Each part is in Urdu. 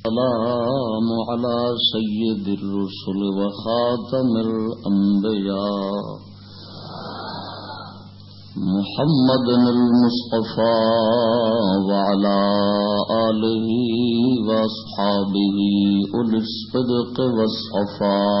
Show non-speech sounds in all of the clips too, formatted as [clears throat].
السلام على سيد الرسل وخاتم الأنبياء. محمد المصطفى وعلى آله وأصحابه أولي الصدق والصفاء.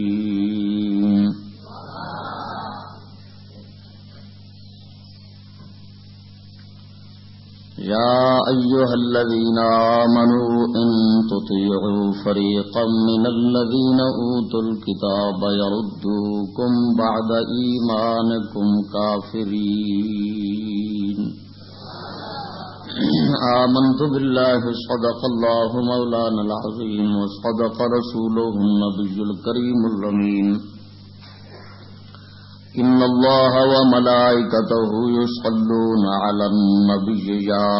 يا أيها الذين آمنوا إن تطيعوا فريقا من الذين أوتوا الكتاب يردوكم بعد إيمانكم كافرين. [clears throat] آمنت بالله صدق الله مولانا العظيم وصدق رسوله النبي الكريم الرمين إن الله وملائكته يصلون على النبي يا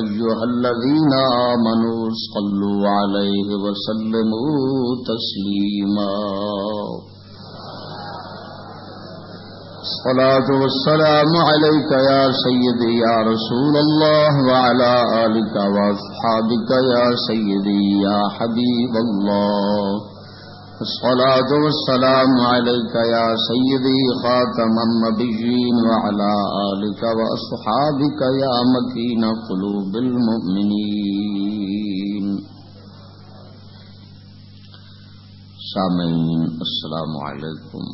أيها الذين آمنوا صلوا عليه وسلموا تسليما الصلاة والسلام عليك يا سيدي يا رسول الله وعلى آلك وأصحابك يا سيدي يا حبيب الله الصلاة والسلام عليك يا سيدي خاتم النبيين وعلى آلك وأصحابك يا مكين قلوب المؤمنين. سامعين السلام عليكم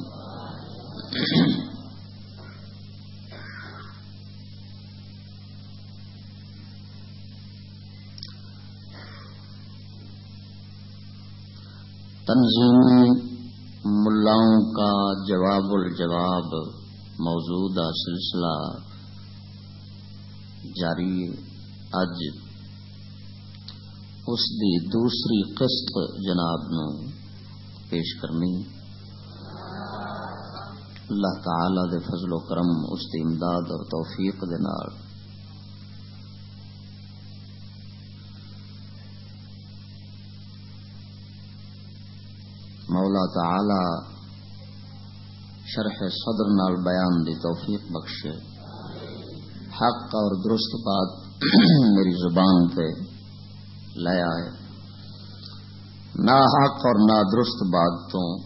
تنظیمی ملاؤں کا جواب الجواب موجودہ سلسلہ جاری اج اس دی دوسری قسط جناب نو پیش کرنی۔ اللہ تعالی دے فضل و کرم اس دی امداد اور توفیق دے نال مولا تعالی شرح صدر نال بیان دی توفیق بخشے۔ حق اور درست بات [clears throat] میری زبان پہ لے آئے۔ نہ حق اور نہ درست بات تو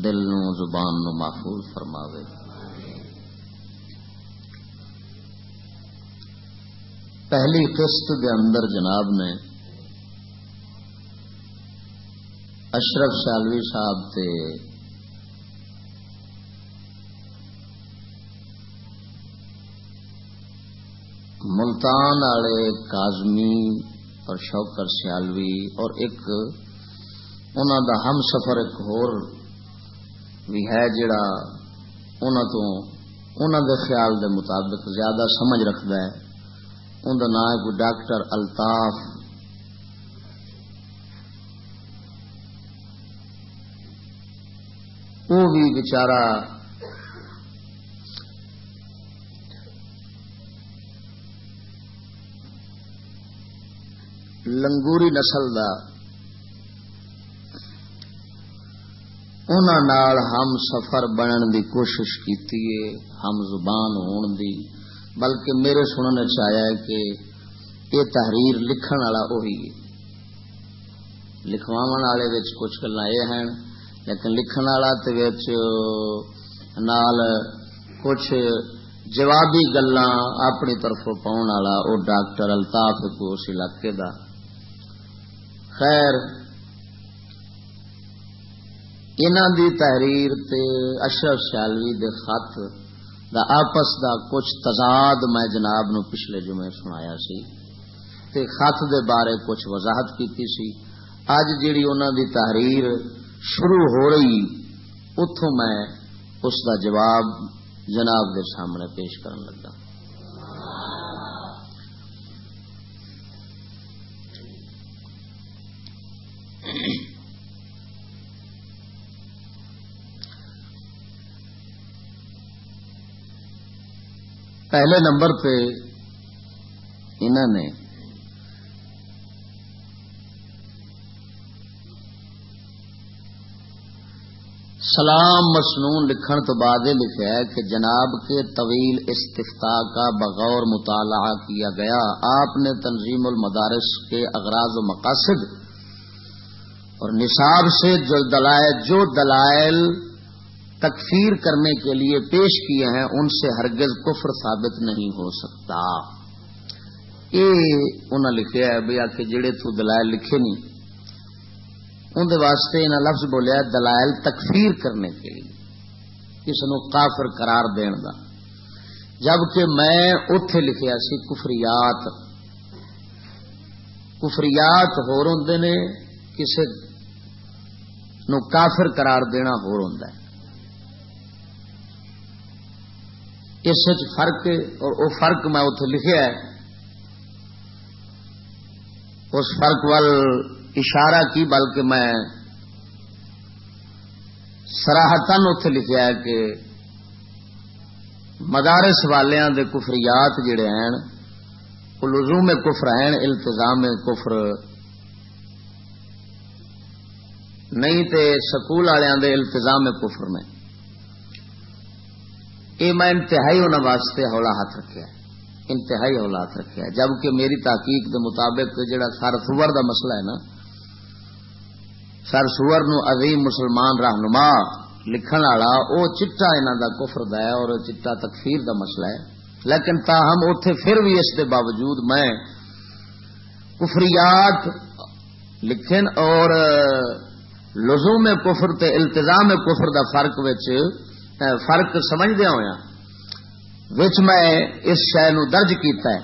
دل نو زبان نو محفوظ فرماوے۔ پہلی قسط دے اندر جناب نے اشرف سالوی صاحب تے ملتان والے کازمی اور شوکر سیالوی اور ایک انہوں دا ہم سفر ایک ہور بھی ہے جڑا انہوں تو انہوں دے خیال دے مطابق زیادہ سمجھ رکھتا ہے۔ ان کا نام ہے کوئی ڈاکٹر الطاف وہ بھی بچارا لنگوری نسل کا ہم سفر بنن دی کوشش کی ہم زبان ہون دی۔ بلکہ میرے سننے چیا کہ یہ تحریر لکھن والا وہی لکھواو والے کچھ گلا یہ ہیں۔ لیکن لکھن والا نال کچھ جوابی گلا اپنی طرف پاؤن والا وہ ڈاکٹر الطاف کو اس علاقے دا خیر انہوں دی تحریر تے اشرف شالوی دے خط دا آپس دا کچھ تضاد میں جناب نو پچھلے جمعے سنایا سی تے خط دے بارے کچھ وضاحت کی سی اج جیڑی انہوں دی تحریر شروع ہو رہی اتوں میں اس کا جواب جناب کے سامنے پیش کرن لگا۔ پہلے نمبر پہ انہوں نے سلام مسنون لکھن تو بعد لکھا ہے کہ جناب کے طویل استفتا کا بغور مطالعہ کیا گیا۔ آپ نے تنظیم المدارس کے اغراض و مقاصد اور نصاب سے جو دلائل جو دلائل تکفیر کرنے کے لیے پیش کیے ہیں، ان سے ہرگز کفر ثابت نہیں ہو سکتا۔ یہ انہیں لکھا ہے بھیا کہ جڑے تو دلائل لکھے نہیں۔ اندر واسطے انہیں لفظ بولیا دلائل تکفیر کرنے کے لیے، کس نو کافر قرار دین دا۔ جبکہ میں اتے لکھیا سی کفریات۔ کفریات ہور ہوں نے کسی نو کافر قرار دینا ہور ہوں اس فرق اور وہ فرق میں اتے لکھا ہے۔ اس فرق وال اشارہ کی، بلکہ میں سراہتن اتے لکھا ہے کہ مدارس والوں دے کفریات جڑے ہیں وہ لزوم کفر ہیں التظام کفر نہیں، تے سکول والوں دے التظام کفر نے۔ یہ میں انتہائی انہوں واسطے ہولا ہاتھ رکھا انتہائی ہولا ہاتھ رکھا جبکہ میری تحقیق دے مطابق جڑا سر سور دا مسئلہ ہے نا سر سور نو عظیم مسلمان رہنما لکھن والا وہ چٹا انہوں کا کفر ہے اور چٹا تکفیر دا مسئلہ ہے۔ لیکن تاہم اتے پھر بھی اس دے باوجود میں کفریات لکھن اور لزوم کفر تے التظام کفر دا فرق وچ فرق سمجھدیا ہوا وچ میں اس شہ نو درج کیتا ہے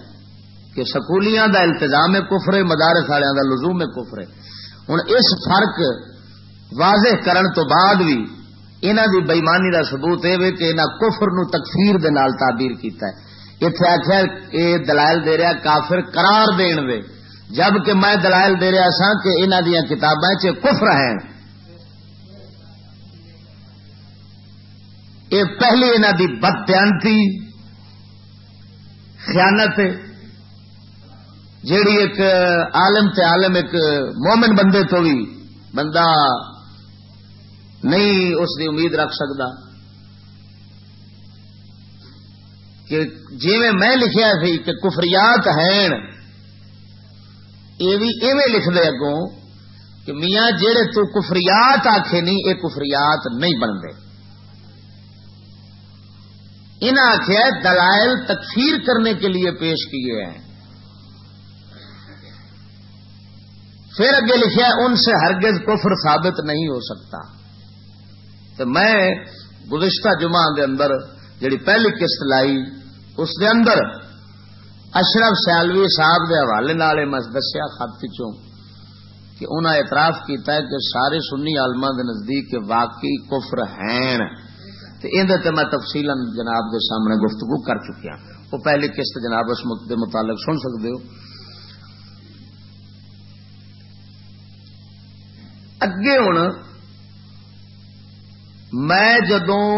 کہ سکولیاں دا التظام کفر مدارس والوں دا لزوم کفر ہے۔ ہوں اس فرق واضح کرن تو بعد بھی انہ دی بےمانی کا سبوت یہ کہ انہیں کفر نو تکفیر دے نال تعبیر کیتا ہے۔ اتنے آخر یہ دلائل دے رہا کافر قرار دین دے جبکہ میں دلائل دے رہا سا کہ انہ دیا کتابیں چ کفر ہیں۔ یہ پہلی انہ دی بدیانتی خیانت جیڑی ایک عالم تے عالم ایک مومن بندے تو بھی بندہ نہیں اس کی امید رکھ سکتا کہ جی میں لکھیا سی کہ کفریات ہیں، یہ بھی ایویں لکھ دے اگوں کہ میاں جہے تو کفریات آخے نہیں یہ کفریات نہیں بنتے انہیں آخیا دلائل تکفیر کرنے کے لیے پیش کیے ہیں۔ پھر اگے لکھا ان سے ہرگز کفر ثابت نہیں ہو سکتا۔ تو میں گزشتہ جمعہ دے اندر جڑی پہلی قسط لائی، اس دے اندر اشرف سیالوی صاحب دے حوالے نال میں دسیا خط چوں کہ انہوں اعتراف کیتا ہے کہ سارے سنی عالما دے نزدیک واقعی کفر ہیں۔ اندر میں تفصیل جناب دے سامنے گفتگو کر چکیا۔ وہ پہلی قسط جناب اس متعلق سن سکتے ہو۔ اگے ہوں میں جدوں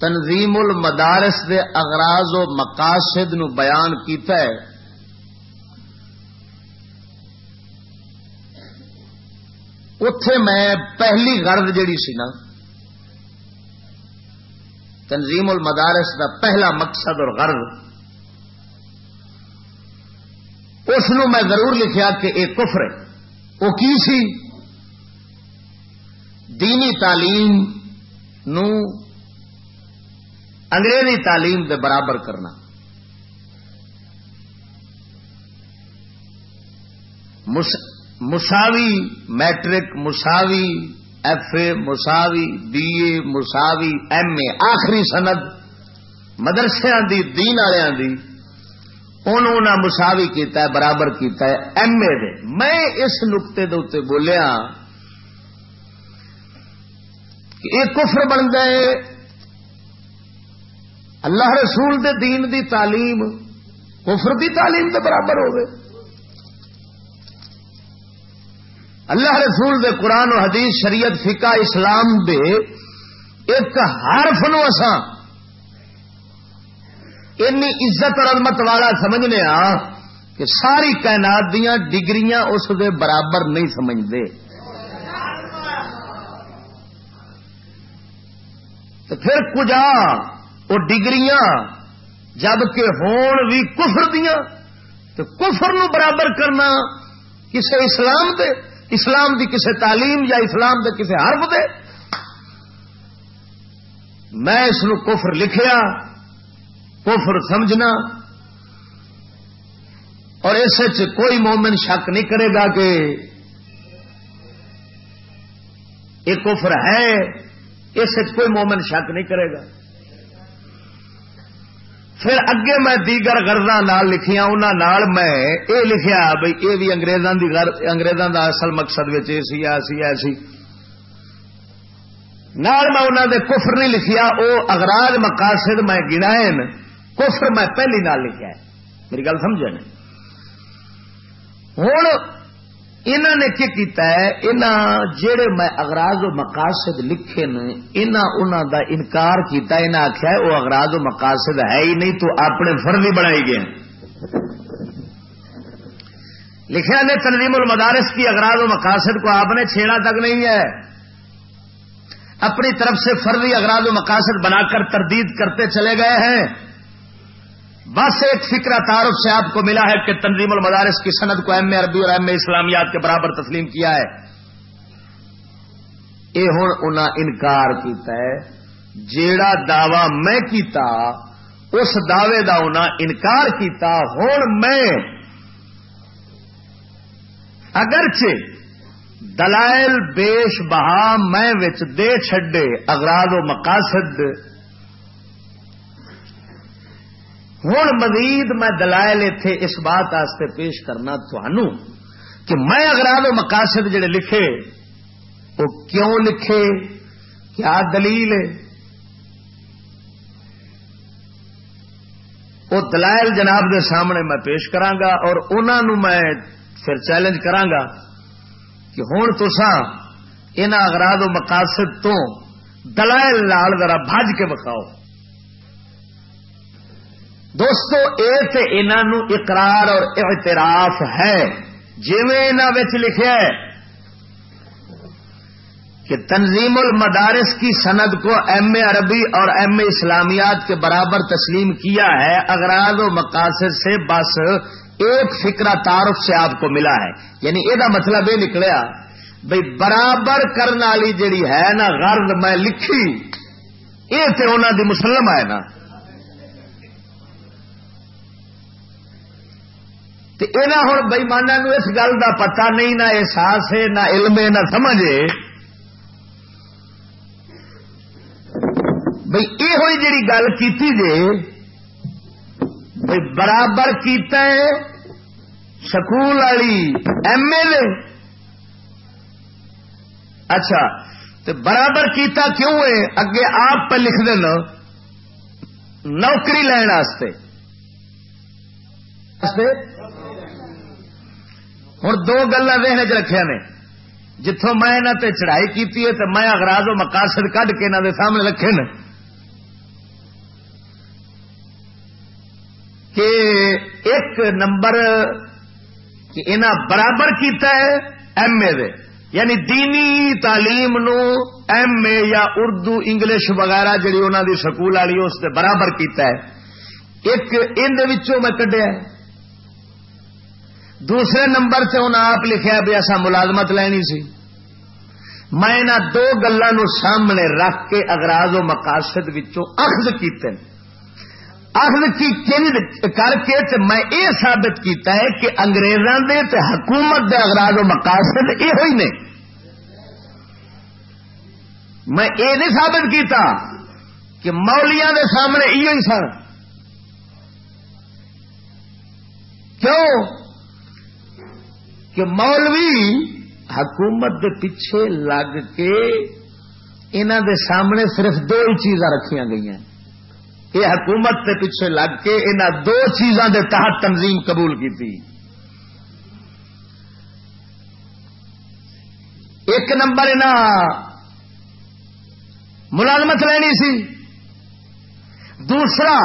تنظیم المدارس دے اغراض و مقاصد نو بیان کیتا ہے اتے میں پہلی غرض جیڑی سی نا تنظیم المدارس دا پہلا مقصد اور غرض اس میں ضرور لکھیا کہ ایک کفر ہے وہ کی سی دینی تعلیم نو انگریزی تعلیم دے برابر کرنا۔ مساوی میٹرک، مساوی ایف اے، مساوی بی اے، مساوی ایم اے، آخری سند مدرسے دی، دین والوں کی انہوں نے مساوی کیتا ہے، برابر کیتا ہے، ایم اے دے۔ میں اس نقطے دے بولیا کہ یہ کفر بن گئے۔ اللہ رسول دے دین دی تعلیم، کفر دی تعلیم کے برابر ہو گئے اللہ رسول دے قرآن و حدیث، شریعت، فقہ، اسلام دے ایک حرف نو اساں اینی عزت اور عظمت والا سمجھنے آ کہ ساری کائنات دیا ڈگریاں اس دے برابر نہیں سمجھتے تو پھر کجا وہ ڈگریاں جبکہ ہون بھی کفر دیا تو کفر نو برابر کرنا کسے اسلام دے، اسلام دی کسے تعلیم یا اسلام دے کسے حرف دے۔ میں اس نو کفر لکھیا، کفر سمجھنا۔ اور اس کوئی مومن شک نہیں کرے گا کہ یہ کفر ہے۔ اس کوئی مومن شک نہیں کرے گا۔ پھر اگے میں دیگر گردا لکھیا انہوں میں یہ لکھیا بھائی یہ بھی اگریزوں کی اگریزوں کا اصل مقصد سی ایسی ایسی نال میں انہوں نے کفر نہیں لکھیا وہ اگراج مقاصد میں گنائے کفر میں پہلی نال لکھا ہے۔ میری گل سمجھے ہوں انہوں نے کی کیتا ہے؟ انہوں جڑے میں اغراض و مقاصد لکھے نے انہوں دا انکار کیتا انہوں آخیا وہ اغراض و مقاصد ہے ہی نہیں تو اپنے فرضی بنائی گئے لکھا نے، تنظیم المدارس کی اغراض و مقاصد کو آپ نے چھیڑا تک نہیں ہے۔ اپنی طرف سے فرضی اغراض و مقاصد بنا کر تردید کرتے چلے گئے ہیں۔ بس ایک فکرہ تعارف سے آپ کو ملا ہے کہ تنظیم المدارس کی صنعت کو ایم اے عربی اور ایم اے اسلامیات کے برابر تسلیم کیا ہے۔ یہ ہوں انہیں انکار کیتا ہے، جیڑا دعوی میں کیتا، اس دعوے دا انہیں انکار کیتا ہوں میں۔ اگرچہ دلائل بیش بہا میں دے چھڈے، اغراض و مقاصد ہوں مزید میں دلائل اتے اس بات آستے پیش کرنا تھانوں کہ میں اگراد و مقاصد جڑے لکھے، وہ کیوں لکھے؟ کیا دلیل ہے؟ وہ دلائل جناب دے سامنے میں پیش کرانگا اور انہوں میں پھر چیلنج کرانگا کہ ہوں تسا ان اگراد و مقاصد تو دلائل لال ذرا بھج کے بکھاؤ دوستو یہ انہوں اقرار اور اعتراف ہے۔ جی لکھا ہے کہ تنظیم المدارس کی سند کو ایم اے عربی اور ایم اے اسلامیات کے برابر تسلیم کیا ہے اگراض و مقاصد سے بس ایک فکرہ تعارف سے آپ کو ملا ہے۔ یعنی یہ مطلب یہ نکلیا بھائی برابر کرنے والی جیڑی ہے نا، غرض میں لکھی یہ تو انہوں دی مسلم ہے نا۔ ہوں بئیمانا اس گل کا پتا نہیں نہ احساس ہے، نہ علم ہے، نہ سمجھ بھائی یہ ہوئی جی گل کی بھائی برابر کیتا ہے سکول والی ایم ایل اے۔ اچھا تو برابر کیتا کیوں ہے؟ اگے آپ پہ لکھ دینا نوکری لین ہوں دو گلا دہنے چ رکھے نے۔ جتوں میں انہوں تے چڑھائی کی میں اگراض و مقاصد کھ کے انہوں دے سامنے رکھے نا کہ ایک نمبر کہ انہیں برابر کیتا ہے ایم اے دے۔ یعنی دینی تعلیم نو ایم اے یا اردو، انگلش وغیرہ جڑی انہوں دی سکول والی اس سے برابر کیتا ہے۔ ایک ان میں کڈیا دوسرے نمبر سے انہیں آپ لکھا بھی ایسا ملازمت لینی سی۔ میں انہوں دو گلوں سامنے رکھ کے اگراض و مقاصد اخذ کیتے اخذ کی کر کے میں یہ ثابت کیتا ہے کہ انگریزوں دے تے حکومت دے اگراض و مقاصد یہ ہوئی نے۔ میں یہ نہیں ثابت کیتا کہ مولیاں دے سامنے یہ سن۔ کیوں؟ کہ مولوی حکومت دے پیچھے لگ کے انہوں دے سامنے صرف دو ہی چیزاں رکھیا گئی ہیں یہ حکومت کے پیچھے لگ کے انہوں دو چیزاں دے تحت تنظیم قبول کی تھی ایک نمبر انہیں ملازمت لینی سی۔ دوسرا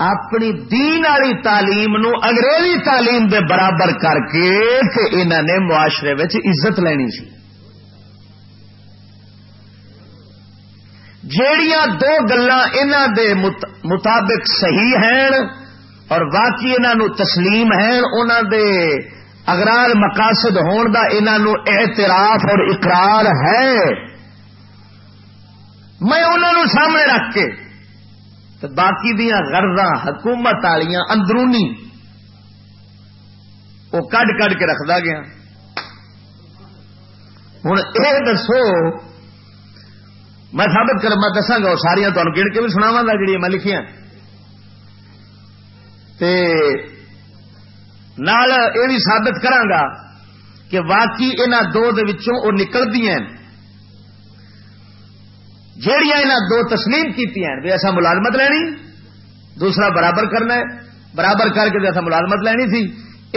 اپنی دین والی تعلیم نو انگریزی تعلیم دے برابر کر کے انہوں نے معاشرے عزت لینی سی۔ جیڑیاں دو گلا دے مطابق صحیح ہیں اور باقی انہوں تسلیم ہیں انہوں دے اگرال مقاصد ہون دا انہوں اعتراف اور اقرار ہے۔ میں انہوں سامنے رکھ کے تو باقی دیا غرض حکومت والیا اندرونی۔ وہ کڈ کڈ کے رکھتا گیا۔ ہوں یہ دسو، میں سابت کر میں دساگا وہ ساریا تمہیں گن کے بھی سناوا گا جی میں لکھیا نال یہ بھی سابت کرا کہ واقعی انہوں دو وہ نکلتی ہیں۔ جہیا انہیں دو تسلیم کی ایسا ملازمت لینی، دوسرا برابر کرنا ہے۔ برابر کر کے ایسا ملازمت لینی تھی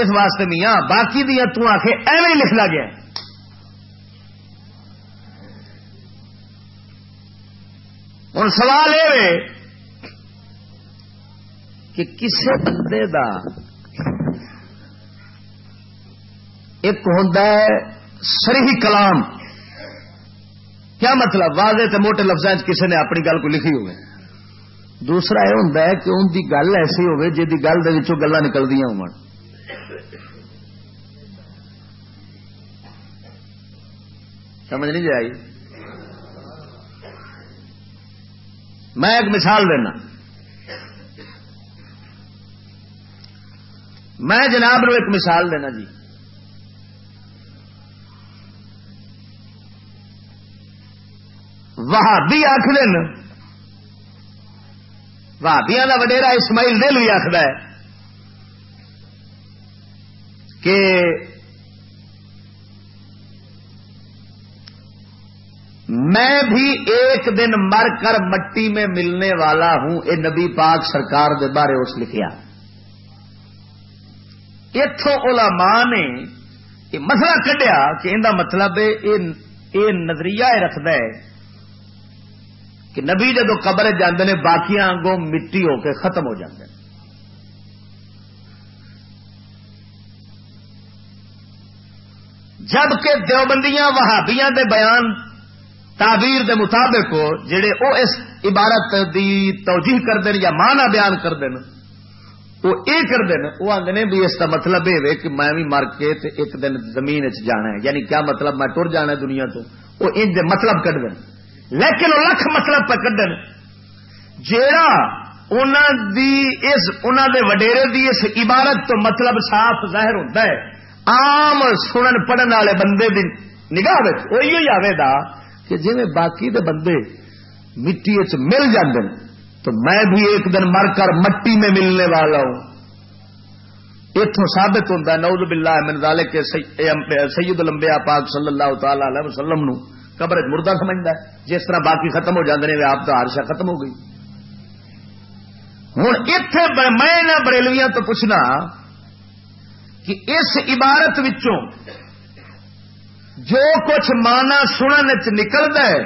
اس واسطے میاں، باقی دیا تک ایویں لکھنا گیا ہوں سوال یہ کہ کسی بندے دا ایک ہوں سری کلام۔ کیا مطلب؟ واضح تے موٹے لفظ کسی نے اپنی گل کو لکھی ہوئے دوسرا یہ ہوں کہ ان کی گل ایسی ہوگی جی گل گلا نکلدی ہو سمجھ نہیں جی آئی؟ میں ایک مثال دینا۔ میں جناب نو ایک مثال دینا جی۔ وہابی آخر وہابیا کا وڈیرا اسماعیل دل بھی آخر ہے کہ میں بھی ایک دن مر کر مٹی میں ملنے والا ہوں، اے نبی پاک سرکار دے بارے اس لکھیا۔ اتوں علماء نے یہ مسئلہ کڈیا کہ ان کا مطلب یہ نظریہ رکھد ہے کہ نبی جدو قبر جاندے نے باقی آنگوں مٹی ہو کے ختم ہو جاندے جبکہ دیوبندیاں، وہابیاں دے بیان، تعبیر دے مطابق جڑے او اس عبارت دی توجیح کر دین یا مانا بیان کر دین وہ اے کر دین وہ آدھے بھی اس کا مطلب یہ کہ میں بھی مر کے تے ایک دن زمین چ جانا ہے۔ یعنی کیا مطلب میں ٹر جانا ہے دنیا تو؟ وہ ان دے مطلب کر دین لیکن وہ لکھ مطلب پہ کر جیڑا دی اس دے وڈیرے دی اس عبارت تو مطلب صاف ظاہر ہوتا ہے۔ عام سنن پڑھن والے بندے دی نگاہ وہی آئے گا کہ جی باقی دے بندے مٹی مل جاندے تو میں بھی ایک دن مر کر مٹی میں ملنے والا ہوں۔ اتوں ثابت ہوتا ہے نوز بلا من ذالک سید لمبیا پاک صلی اللہ تعالی علیہ وسلم نو۔ قبر مردہ سمجھتا ہے۔ جس طرح باقی ختم ہو جاندے نے، آپ تو ہرشا ختم ہو گئی۔ ہوں اتے میں بریلویاں تو پوچھنا کہ اس عبارت وچوں جو کچھ مانا سننے چ نکلتا ہے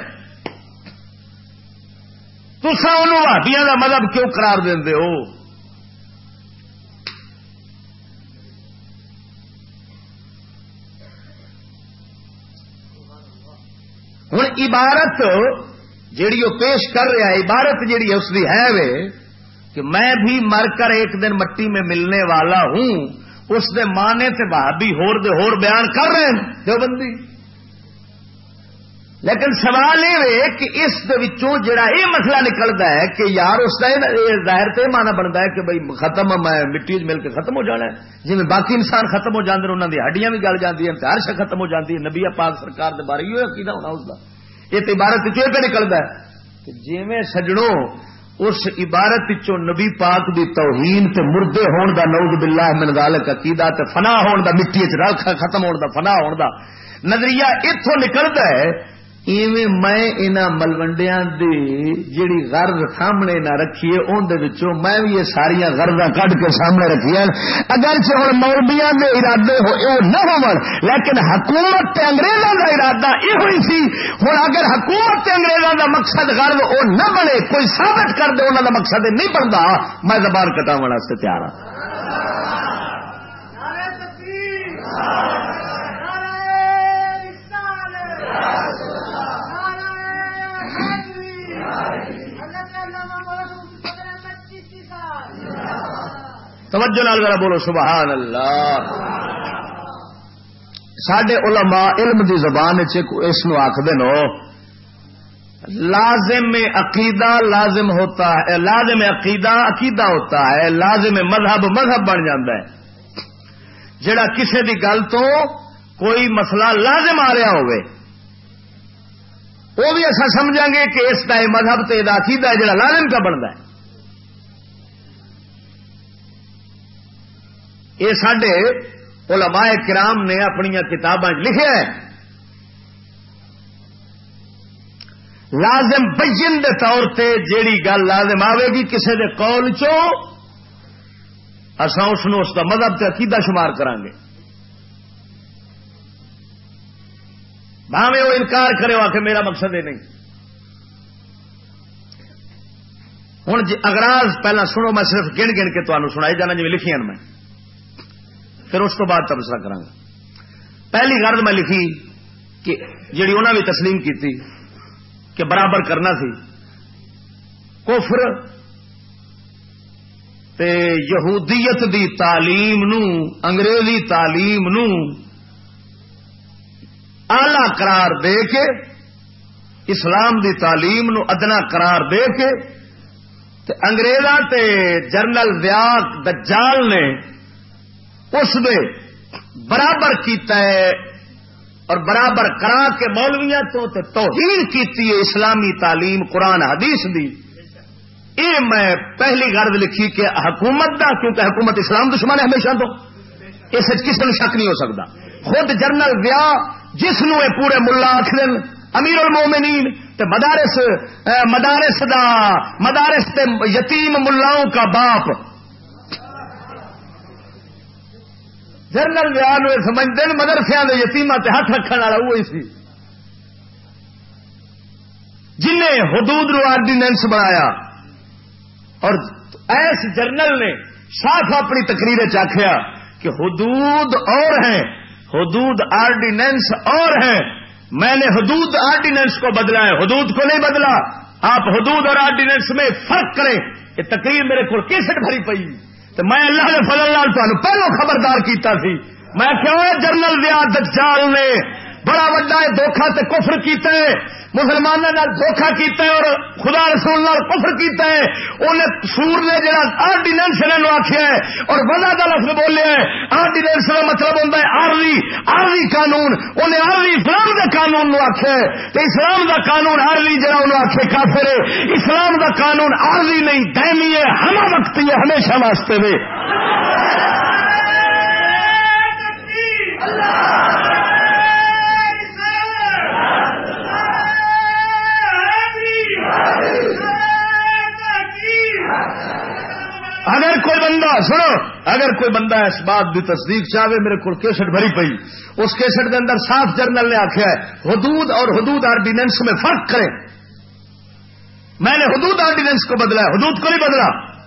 تسا ان بھابیا کا مطلب کیوں قرار دے ہو؟ ہوں عبارت جیڑی وہ پیش کر رہا ہے، عبارت جیڑی ہے، اس کی ہے وے کہ میں بھی مر کر ایک دن مٹی میں ملنے والا ہوں، اس دے مانے تے بھابی ہور دے ہور بیان کر رہے ہیں، دیوبندی۔ لیکن سوال یہ کہ اس جڑا یہ مسئلہ نکلتا ہے کہ یار اس کا ظاہر تو یہ مانا بنتا ہے کہ بھائی ختم میں مٹی مل کے ختم ہو جانا ہے۔ جی باقی انسان ختم ہو جاتے انہوں کی ہڈیاں بھی گل جاتی ہیں ہر شا ختم ہو جاتی ہے نبی پاک سرکار کے بارے یہ عقیدہ ہونا اس کا یہ تو عبارت پہ نکلتا ہے کہ جی سجڑوں اس عبارت چو نبی پاک دی توہین تے مردے ہون دا، نعوذ باللہ من ذالک عقیدہ تے فنا ہون دا، مٹی وچ رکھ ختم ہون دا، فنا ہون دا۔ نظریہ ایتھوں نکلدا ہے ایویں میں انہاں ملوڈیاں دی جیڑی غرض سامنے نہ رکھیے، اون دے وچوں میں بھی یہ ساری غرضاں کڈ کے سامنے رکھیاں اگر سے ہن مولویاں دے ارادے ہو او نہ ہون، لیکن حکومت تے انگریزاں دا ارادہ ای ہوئی سی۔ ہن اگر حکومت تے انگریزاں دا مقصد غرض او نہ بنے، کوئی ثابت کر دے، انہاں دا مقصد نہیں بندا، میں زبان کٹاون واسطے تیار ہوں توجہ نال ذرا بولو، سبحان اللہ۔ سڈے علماء علم دی زبان اس آخد نو، لازم عقیدہ لازم ہوتا ہے، لازم عقیدہ عقیدہ ہوتا ہے، لازم مذہب مذہب بن جاتا ہے۔ جڑا کسی دی گل تو کوئی مسئلہ لازم آ رہا ہوئے، وہ بھی اصا سمجھا گے کہ اس کا مذہب تو یہ عقیدہ ہے جڑا لازم کا بنتا ہے۔ یہ سڈے علماء کرام نے اپنی کتاباں لکھے لازم بجن دے طور تے جیڑی گل لازم آئے گی کسی دے قول چو اصا اس اس کا مذہب تے عقیدہ شمار کریں گے بھاوے وہ انکار کرے ہو کہ میرا مقصد یہ نہیں۔ ہوں جی اگراز پہلا سنو، میں صرف گن گن کے تمہیں سنائی جانا جی لکھی میں۔ پھر اس کو بعد تبصرہ کرا پہلی غرض میں لکھی کہ جیڑی انہوں نے تسلیم کی تھی کہ برابر کرنا سی، کفر تے یہودیت دی تعلیم نو، انگریزی تعلیم نو آلہ قرار دے کے، اسلام دی تعلیم نو ادنا قرار دے کے، تے انگریزاں تے جرنل ویاق دجال نے اس نے برابر کیتا ہے اور برابر کرا کے مولویا تو توہین کیتی ہے اسلامی تعلیم، قرآن، حدیث دی۔ یہ میں پہلی غرض لکھی کہ حکومت دا، کیونکہ حکومت اسلام دشمن ہے ہمیشہ تو، اس کسی نے شک نہیں ہو سکتا خود جنرل ویا، جس نو پورے ملا آخر امیر المومنین، تے مدارس مدارس دا، مدارس تے یتیم ملاؤں کا باپ۔ جنرل ویان سمجھتے ہیں مدرسیا کے یتیما ہاتھ رکھنے والا وہی سی۔ جن حدود نو آرڈیننس بنایا۔ اور ایس جرنل نے صاف اپنی تقریر چاخیا کہ حدود اور ہیں، حدود آرڈیننس اور ہیں۔ میں نے حدود آرڈیننس کو بدلا ہے، حدود کو نہیں بدلا۔ آپ حدود اور آرڈیننس میں فرق کریں یہ تقریر میرے کو کیسٹ بھری پئی۔ تو میں اللہ نے فضل لال پہلو خبردار کیتا سی۔ میں کیا جنرل ریاض دجال نے بڑا وڈا دھوکھا تے کفر کیتا ہے۔ مسلمانوں نے دھوکھا کیتا ہے اور خدا رسول نال کفر کیتا ہے۔ انہیں سور نے جڑا آرڈیننس نے آخیا ہے اور وزا کا لفظ بولے آرڈیننس کا مطلب ہوتا ہے آرلی آرلی قانون۔ انہیں آرلی اسلام کے قانون نو آخیا ہے۔ تو اسلام کا قانون آرلی جڑا انہوں آخے کافر ہے۔ اسلام کا قانون آرلی نہیں دہمی ہے، ہما وقت ہے، ہمیشہ واسطے میں اللہ اگر کوئی بندہ، سنو، اگر کوئی بندہ اس بات کی تصدیق چاہے، میرے کو کیسٹ بھری پئی۔ اس کیسٹ کے اندر صاف جرنل نے آخیا ہے، حدود اور حدود آرڈیننس میں فرق کریں۔ میں نے حدود آرڈیننس کو بدلا ہے، حدود کو نہیں بدلا۔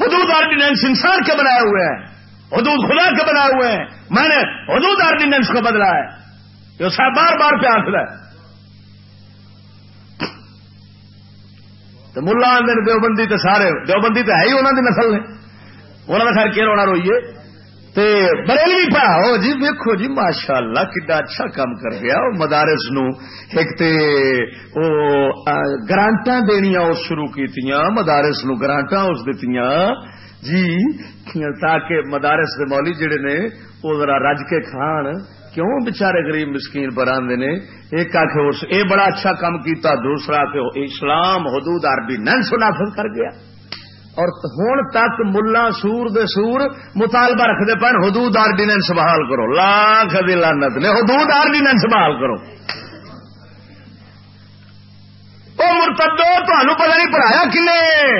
حدود آرڈیننس انسان کے بنائے ہوئے ہیں۔ حدود خدا کے بنائے ہوئے ہیں۔ میں نے حدود آرڈیننس کو بدلا ہے۔ جو صاحب بار بار پہ آخر ہے۔ تو ملا آدھے دیوبندی تو سارے، دیوبندی تو ہے ہی انہوں کی نسل نے۔ انہوں نے خیر کی رونا روئیے۔ تے بریلوی پا ہو جی ویکو جی ماشاء اللہ کڈا اچھا کام کر گیا وہ مدارس نو ایک تے او گرانٹا دنیا اس شروع کی مدارس نو گرانٹا اس دتیاں۔ جی تاکہ مدارس دے مولی جڑے نے وہ ذرا رج کے کھان۔ کیوں بچارے غریب مسکین پر آدھے نے؟ ایک آخ اے بڑا اچھا کام کیتا، دوسرا کہ اسلام حدود عربی ننس نافذ کر گیا۔ اور ہوں تک ملا سور دے سور مطالبہ رکھتے پہ حدود آرڈیننس بحال کرو۔ لاکھ لانت نے، حدود آرڈیننس بحال کرو۔ وہ مرتدو تمہیں پتا نہیں پڑھایا کنے؟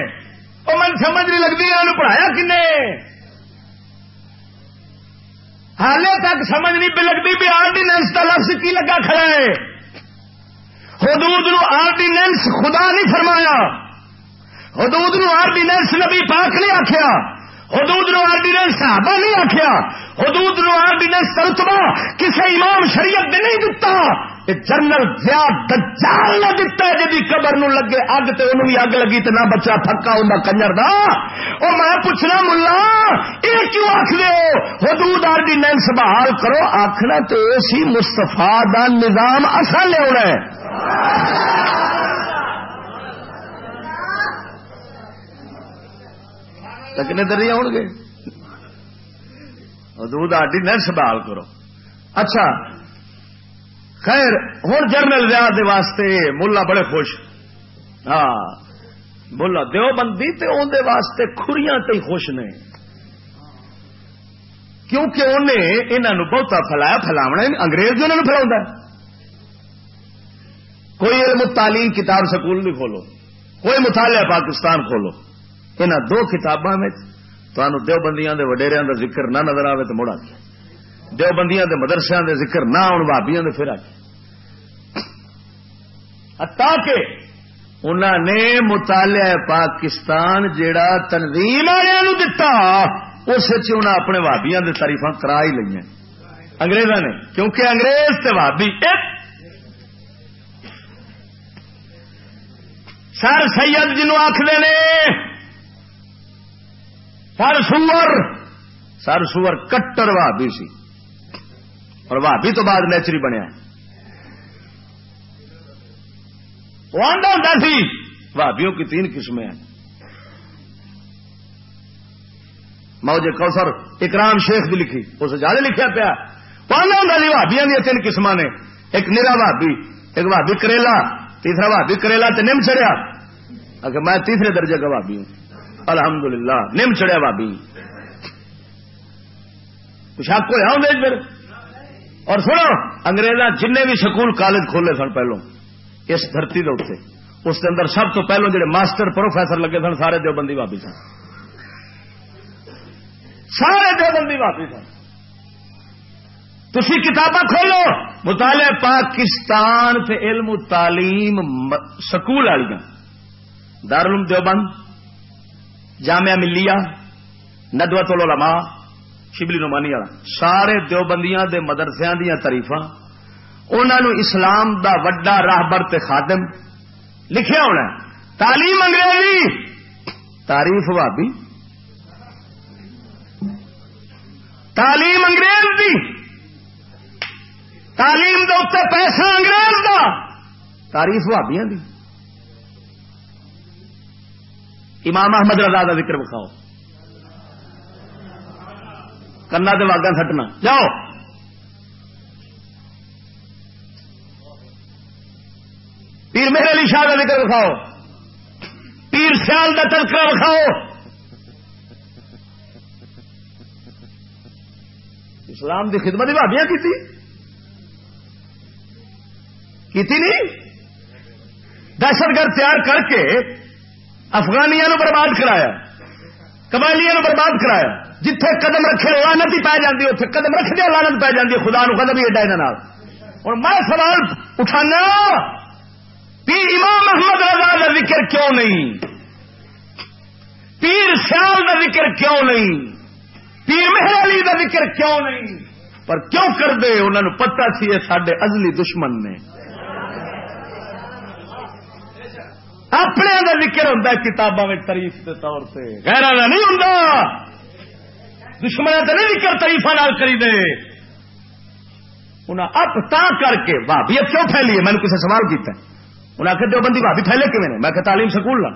وہ من سمجھ نہیں لگتی پڑھایا کنے؟ حالے تک سمجھ نہیں پہ لگتی بھی آرڈیننس کا لفظ کی لگا کھڑا ہے۔ حدود نو آرڈیننس خدا نہیں فرمایا۔ حدود نو آرڈیننس نبی پاک نہیں آخیا حدود نو آرڈیننس صحابہ نہیں آخیا حدود نو آرڈیننس رتبہ کسی امام شریعت نے نہیں دتا۔ کہ جنرل دجال نہ دتا ہے جی قبر نو لگے اگ تو انہوں بھی اگ لگی تو نہ بچہ تھکا ہوں کنجر دا۔ اور میں پوچھنا ملا یہ کیوں آخ ہو؟ حدود آرڈیننس بحال کرو آخنا تو اسی مستفا دا نظام اصل لیا ہے۔ کتنے دریا ہو گے؟ حدود آرڈیننس بحال کرو۔ اچھا خیر ہوں جرنل ریاض واسطے ملا بڑے خوش۔ ہاں ملا دو بندی اندر واسطے خوریاں تے خوش نے۔ کیونکہ انہیں انہوں بہتا فلایا فلاونا انگریز بھی انہوں فلا کوئی علم تعلیم کتاب سکول نہیں کھولو، کوئی مطالعہ پاکستان کھولو۔ ان دو کتاباں میں تمہیں دو بندیاں وڈیریا کا ذکر نہ نظر آئے تو مڑا کے دیوبندیاں دے مدرسے دے ذکر نہ آن بھابیاں دے، پھر آ تاکہ انہوں نے مطالعہ پاکستان جیڑا تنظیم والوں دتا، اس اپنے بھابیا دے تاریف کرا ہی لی اگریزاں نے، کیونکہ انگریز تے بھابی سر سید جنو آخر نے، سر سور سر سور کٹر بھابی سی۔ اور بھابی تو بعد نیچری بنیا وہ آدھا ہوتا سی۔ بھابیوں کی تین قسمیں ہیں۔ موج کوسر اکرام شیخ بھی لکھی اسے زیادہ لکھا پیا۔ وہ آدھا ہوتا سی بھابیا دیا تین قسم نے۔ ایک نیرا بھابی ایک بھابی کریلا، تیسرا بھابی کریلا تو نم چڑیا اگر میں تیسرے درجے کا بھابی ہوں۔ الحمدللہ، نم چڑیا بھابی کچھ حق کو ہوں پھر؟ اور سنو انگریزا جن بھی سکول کالج کھولے سن پہلو اس دھرتی کے اتنے اس کے اندر سب تو پہلو جڑے ماسٹر پروفیسر لگے سن، سارے دیوبندی واپی سن۔ سارے دیوبندی واپی سن۔ تھی کتاباں کھولو، مطالعہ پاکستان سے علم تعلیم سکول والی دارالعلوم دیوبند، جامعہ ملیا ندوت العلماء شبلی نمانی والا۔ سارے دیوبندیاں دے مدرسیا دیا تاریف انہوں اسلام دا وڈا راہبر تے خادم لکھیا ہونا تعلیم انگریزی۔ تعریف بھابی تعلیم انگریز دی۔ تعلیم دے اتنے پیسہ انگریز دا۔ تعریف بھابیا دی۔ امام احمد رضا کا ذکر بکھاؤ کنا دے واگا سٹنا جاؤ پیر میرے علی شاہ کا ذکر دکھاؤ پیر سیال کا تذکرہ دکھاؤ اسلام کی خدمت بھابیاں کی نہیں دہشت گرد تیار کر کے افغانیا برباد کرایا قبائلیاں برباد کرایا۔ جتھے قدم رکھے لانت ہی پی جاتی اتنے قدم رکھ دیا لانت پی جاتی خدا نو قدم ہی ایڈا یہاں اور میں سوال اٹھانا، پیر امام محمد رضا کا ذکر کیوں نہیں؟ پیر سیال کا ذکر کیوں نہیں؟ پیر مہر علی کا ذکر کیوں نہیں؟ پر کیوں کر دے؟ انہوں نے پتا سی یہ سڈے ازلی دشمن نے۔ اپنے کا ذکر ہوتا ہے کتابوں میں تاریف کے طور سے۔ غیر نہیں ہوں دشمن تو نہیں نکل تریفا نال کری دے۔ انہیں اب تا کر کے بھابی اب کیوں پھیلی ہے؟ میں نے کسی سوال کیا انہیں آخر دو بندی بھابی پھیلے کیون میں کہ تعلیم سکول لا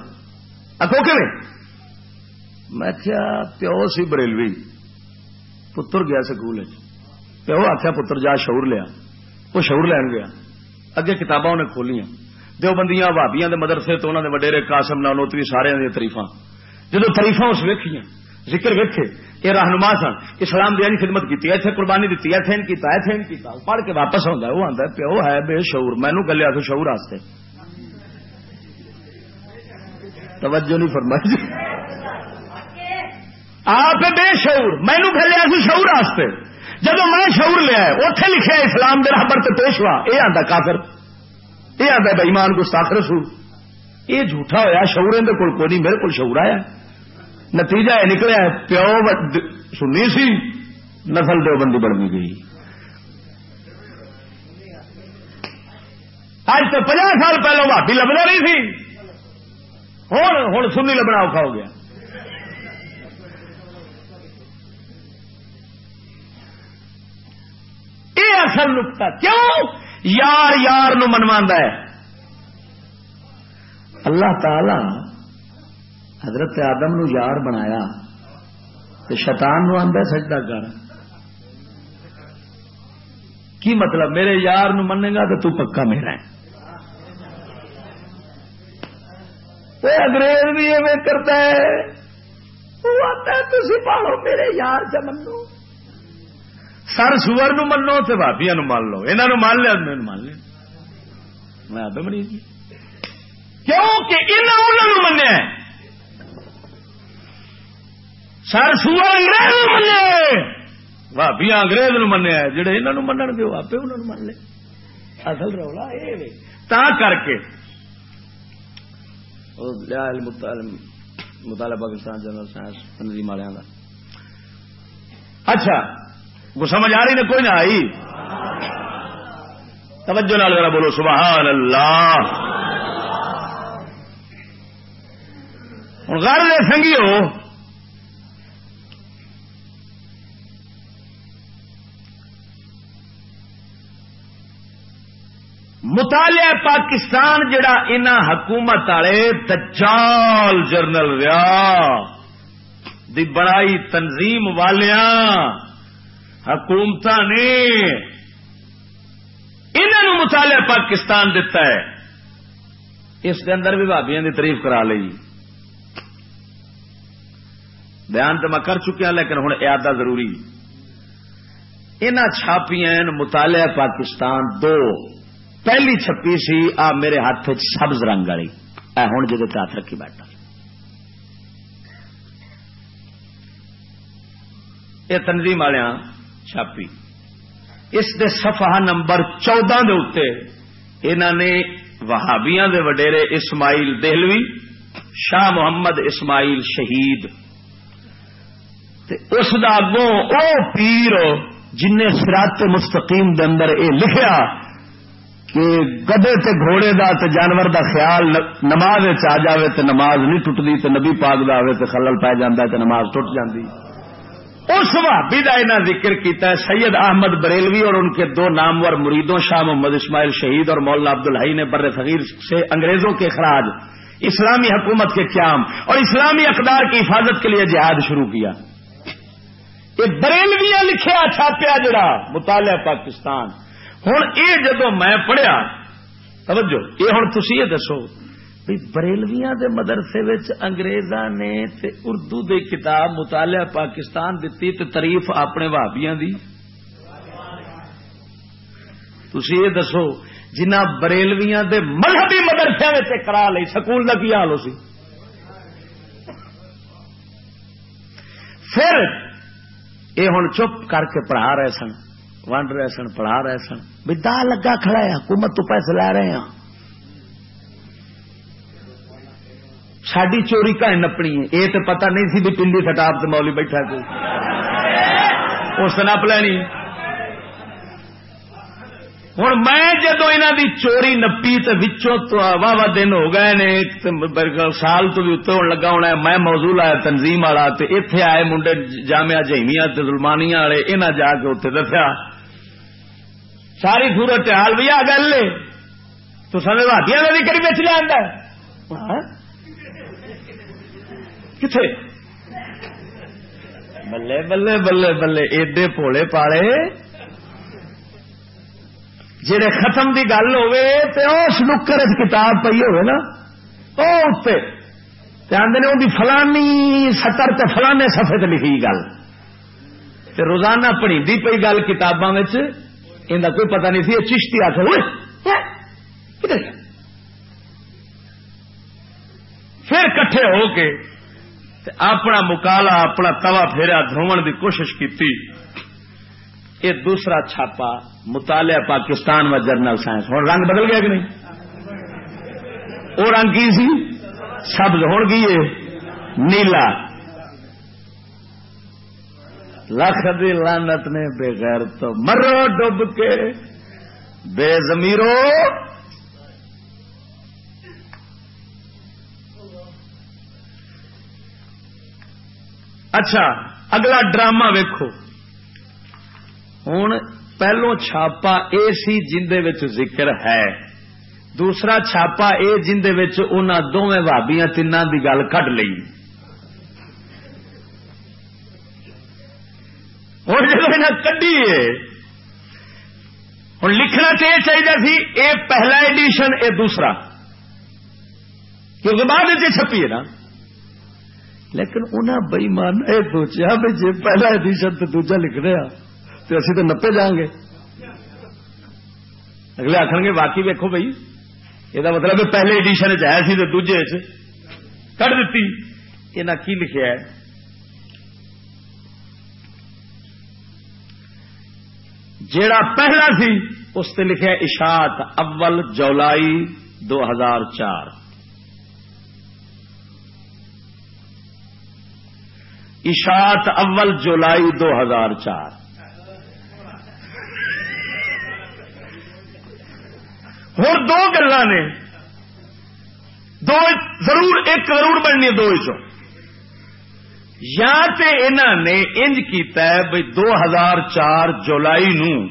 اکو کہ میں کیا پیو سی بریلوی۔ پتر گیا سکول پیو آخیا پتر جا شعور لیا۔ وہ شعور لین گیا۔ اگے کتاباں انہیں کھولیاں۔ دو بندیاں بھابیاں دے مدرسے تو انہوں نے وڈیرے قاسم نانوتوی سارے تریفا جدو تریفا اس ویکیاں ذکر ویکے یہ رہنما سن، اسلام دیا خدمت کی اتنے قربانی دیتی ایتھے کیتا ایتھے کیتا، پڑھ کے واپس آتا وہ آتا پیو ہے بے شعور مینو گلیا تو شعور واسطے توجہ نہیں فرمائی جی۔ آپ بے شعور مینو گلیا سی شعور واسطے جب میں شعور لیا اتے لکھا اسلام دے رابر تو پیشوا یہ آتا کافر۔ یہ آتا بےمان گستاخ رسول۔ یہ جھوٹا ہوا شعور اندر کول کوئی نہیں، میرے کو شعور آیا۔ نتیجہ یہ نکلیا پیو سنی سی، نسل دیوبندی بن گئی۔ اج تو پچاس سال پہلو بھابی لبنا نہیں تھی۔ ہوں ہوں سنی لبنا اوکھا ہو گیا۔ یہ اصل نکتا کیوں؟ یار یار نو منوا ہے۔ اللہ تعالی حضرت آدم نو یار بنایا تو شیطان نو آدھا سجدہ کر۔ کی مطلب؟ میرے یار نو منے گا تو تو پکا میرا ہے۔ انگریز بھی ایویں کرتا ہے۔ وہ آتا ہے تھی پالو میرے یار سے منو سر سور نو منو تو بھابیا نو مان لو۔ یہاں مان لیا مان لیا۔ میں آدم نہیں کیوں کہ انہوں منیا سر سور انگریز منیا بھابیا انگریز نو منیا جہے انہوں من گے وہ آپ من لے۔ اصل رولا یہ تا کر کے۔ مطالعہ پاکستان جنرل سائنس تنظیم والوں کا اچھا۔ وہ سمجھ آ رہی نے کوئی نہ آئی۔ توجہ نال ذرا بولو، سبحان اللہ۔ ہوں گھر دے سنگیو مطالعہ پاکستان جڑا ان حکومت والے دجال جرنل ریا دی بڑائی تنظیم والیاں حکومت نے انہوں مطالعہ پاکستان دتا ہے۔ اس کے اندر بھی بھابیا کی تعریف کرا لی بیان تو میں کر چکیا لیکن ہوں یاد ضروری۔ ان چھاپیاں مطالعہ پاکستان دو۔ پہلی چھپی سی آ میرے ہاتھ سبز رنگ والی۔ ہوں جی ہاتھ رکھی بیٹھا۔ یہ تنظیم والوں چھاپی۔ اس دے صفحہ نمبر چودہ دے اتنے انہوں نے وہابیاں دے وڈیرے اسماعیل دہلوی، شاہ محمد اسماعیل شہید۔ تے اس دا اگوں او پیر جن نے سرات مستقیم دے اندر اے لکھیا کہ گدے تے گھوڑے دا تے جانور دا خیال نماز آ جاوے تے نماز نہیں ٹوٹتی تے نبی پاک دا آوے تے خلل پی جاندا تے نماز ٹوٹ جاندی۔ اس وابی کا انہیں ذکر کیتا ہے، سید احمد بریلوی اور ان کے دو نامور مریدوں، شاہ محمد اسماعیل شہید اور مولانا عبد الحی نے بر فقیر سے انگریزوں کے اخراج، اسلامی حکومت کے قیام اور اسلامی اقدار کی حفاظت کے لیے جہاد شروع کیا۔ یہ بریلویا لکھیا چھاپیا جڑا مطالعہ پاکستان۔ ہوں یہ جدو میں پڑھیا، توجہ یہ ہوں تھی یہ دسو۔ بریلویاں دے مدرسے انگریزاں نے تے اردو دے کتاب مطالعہ پاکستان دتی تے تعریف اپنے بھابیاں دی؟ تھی یہ دسو جنہ بریلویاں دے مذہبی مدرسے کرا لی سکول کا کی حال ہو سی؟ پھر یہ ہوں چپ کر کے پڑھا رہے سن، ونڈ رہے سن، پڑھا رہے سن بھی دا لگا کھڑا ہے، حکومت تو پیسے لے رہے ہیں۔ ساری چوری کا نپنی ہے۔ یہ تو پتا نہیں سی بھی پنڈی سٹاپ سے مولی بیٹھا کو اس نپ لینی۔ ہوں میں جدو انہوں دی چوری نپی تو واہ واہ دن ہو گئے نے سال تو بھی اتنے ہونے لگا ہونا ہے۔ میں موضوع آیا تنظیم والا اتے آئے منڈے جامع جہمیا زلمانیا والے انہیں جا کے اتنے دسیا۔ ساری سورت حال بھی آ گل تو سمجھ بھاتیاں کا بھی کری بچ لیا کتنے بلے بلے بلے بلے ایڈے پوڑے پالے جہے ختم کی گل اس نکر کتاب پی نا وہ آدھے نے فلانی سطر تے فلانے سفے تے لکھی گل روزانہ پڑھی پی گل کتاباں ان کوئی پتہ نہیں سی چشتی آخر پھر کٹھے ہو کے اپنا مکالا، اپنا توا پھیرا دھو کی کوشش کی یہ دوسرا چھاپا مطالعہ پاکستان و جرنل سائنس۔ ہوں رنگ بدل گیا کہ نہیں؟ وہ رنگ کی سی؟ سبز ہو گئی نیلا۔ لکھ دی لانت نے بغیر تو مرو ڈب کے۔ بے زمیرو اچھا اگلا ڈرامہ ویکو ہوں پہلو چھاپا اے سی جن ذکر ہے۔ دوسرا چھاپا اے جن دونوں بھابیاں تین کی گل کٹ لی ہوں جب کڈی ہوں لکھنا تو یہ چاہیے سی، اے پہلا ایڈیشن، اے دوسرا۔ کیونکہ بعد چھپی ہے نا۔ لیکن انہیں بئیمان یہ سوچا بھی جی پہلا ایڈیشن تو دوجا لکھ رہا تو اسی تو نپے جان گے۔ اگلے آخر گے باقی ویکو بھائی یہ مطلب پہلے ایڈیشن چیا سی تو دوجے کٹ دیتی یہ کی لکھا ہے؟ جیڑا پہلا سی، اس سے لکھا اشاعت اول جولائی دو ہزار چار۔ اشاعت اول جولائی دو ہزار چار۔ ہوں دو گلا نے، دو ضرور، ایک ضرور بننی دو چو یا تے انہوں نے انج کیتا ہے بھائی دو ہزار چار جولائی نو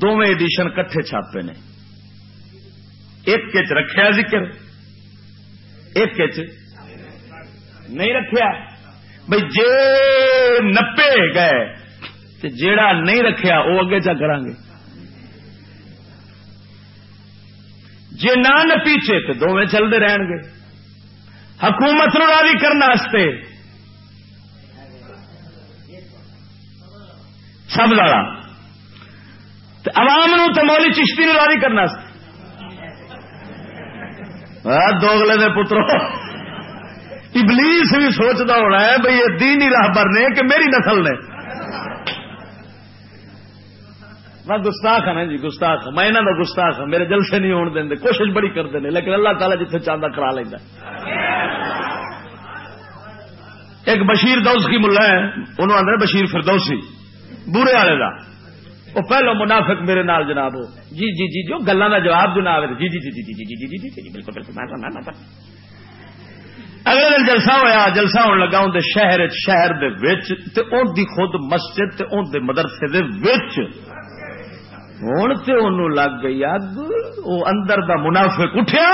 دونوں ایڈیشن کٹھے چھاپے نے۔ ایک کچ رکھیا ذکر، ایک کچ نہیں رکھیا؟ بھائی جے نپے گئے جیڑا نہیں رکھیا وہ اگے چا کریں گے۔ جی نہ نپیچے تو دونیں چلتے رہن گے۔ حکومت نو راضی کرنے سب والا عوام نو تو مولی چشتی نو راضی کرنا دوگلے دے پترو۔ ابلیس بھی سوچتا ہونا ہے بھئی یہ دینی راہ پر نے کہ میری نسل نے میں گستاخ ہوں جی گستاخ میں یہاں کا گستاخ ہوں میرے جلسے نہیں ہونے دیں کوشش بڑی کرتے ہیں لیکن اللہ تعالیٰ جتنے چاہتا کرا لینا ایک بشیر دوس کی ملا ہے انہوں آدھے بشیر فردوسی بورے والے کا وہ پہلو منافق میرے نال جناب ہو جی جی جی جو گلوں کا جواب جناب جی جی جی جی جی جی جی جی جی جی بالکل بالکل اگلے دن جلسہ ہوا جلسہ ہونے لگا اندر شہر شہر دے وچ، تے ان دی خود مسجد تے ان دے مدرسے دے وچ۔ ہوں تو ان لگ گئی اگ وہ اندر دا منافق اٹھیا۔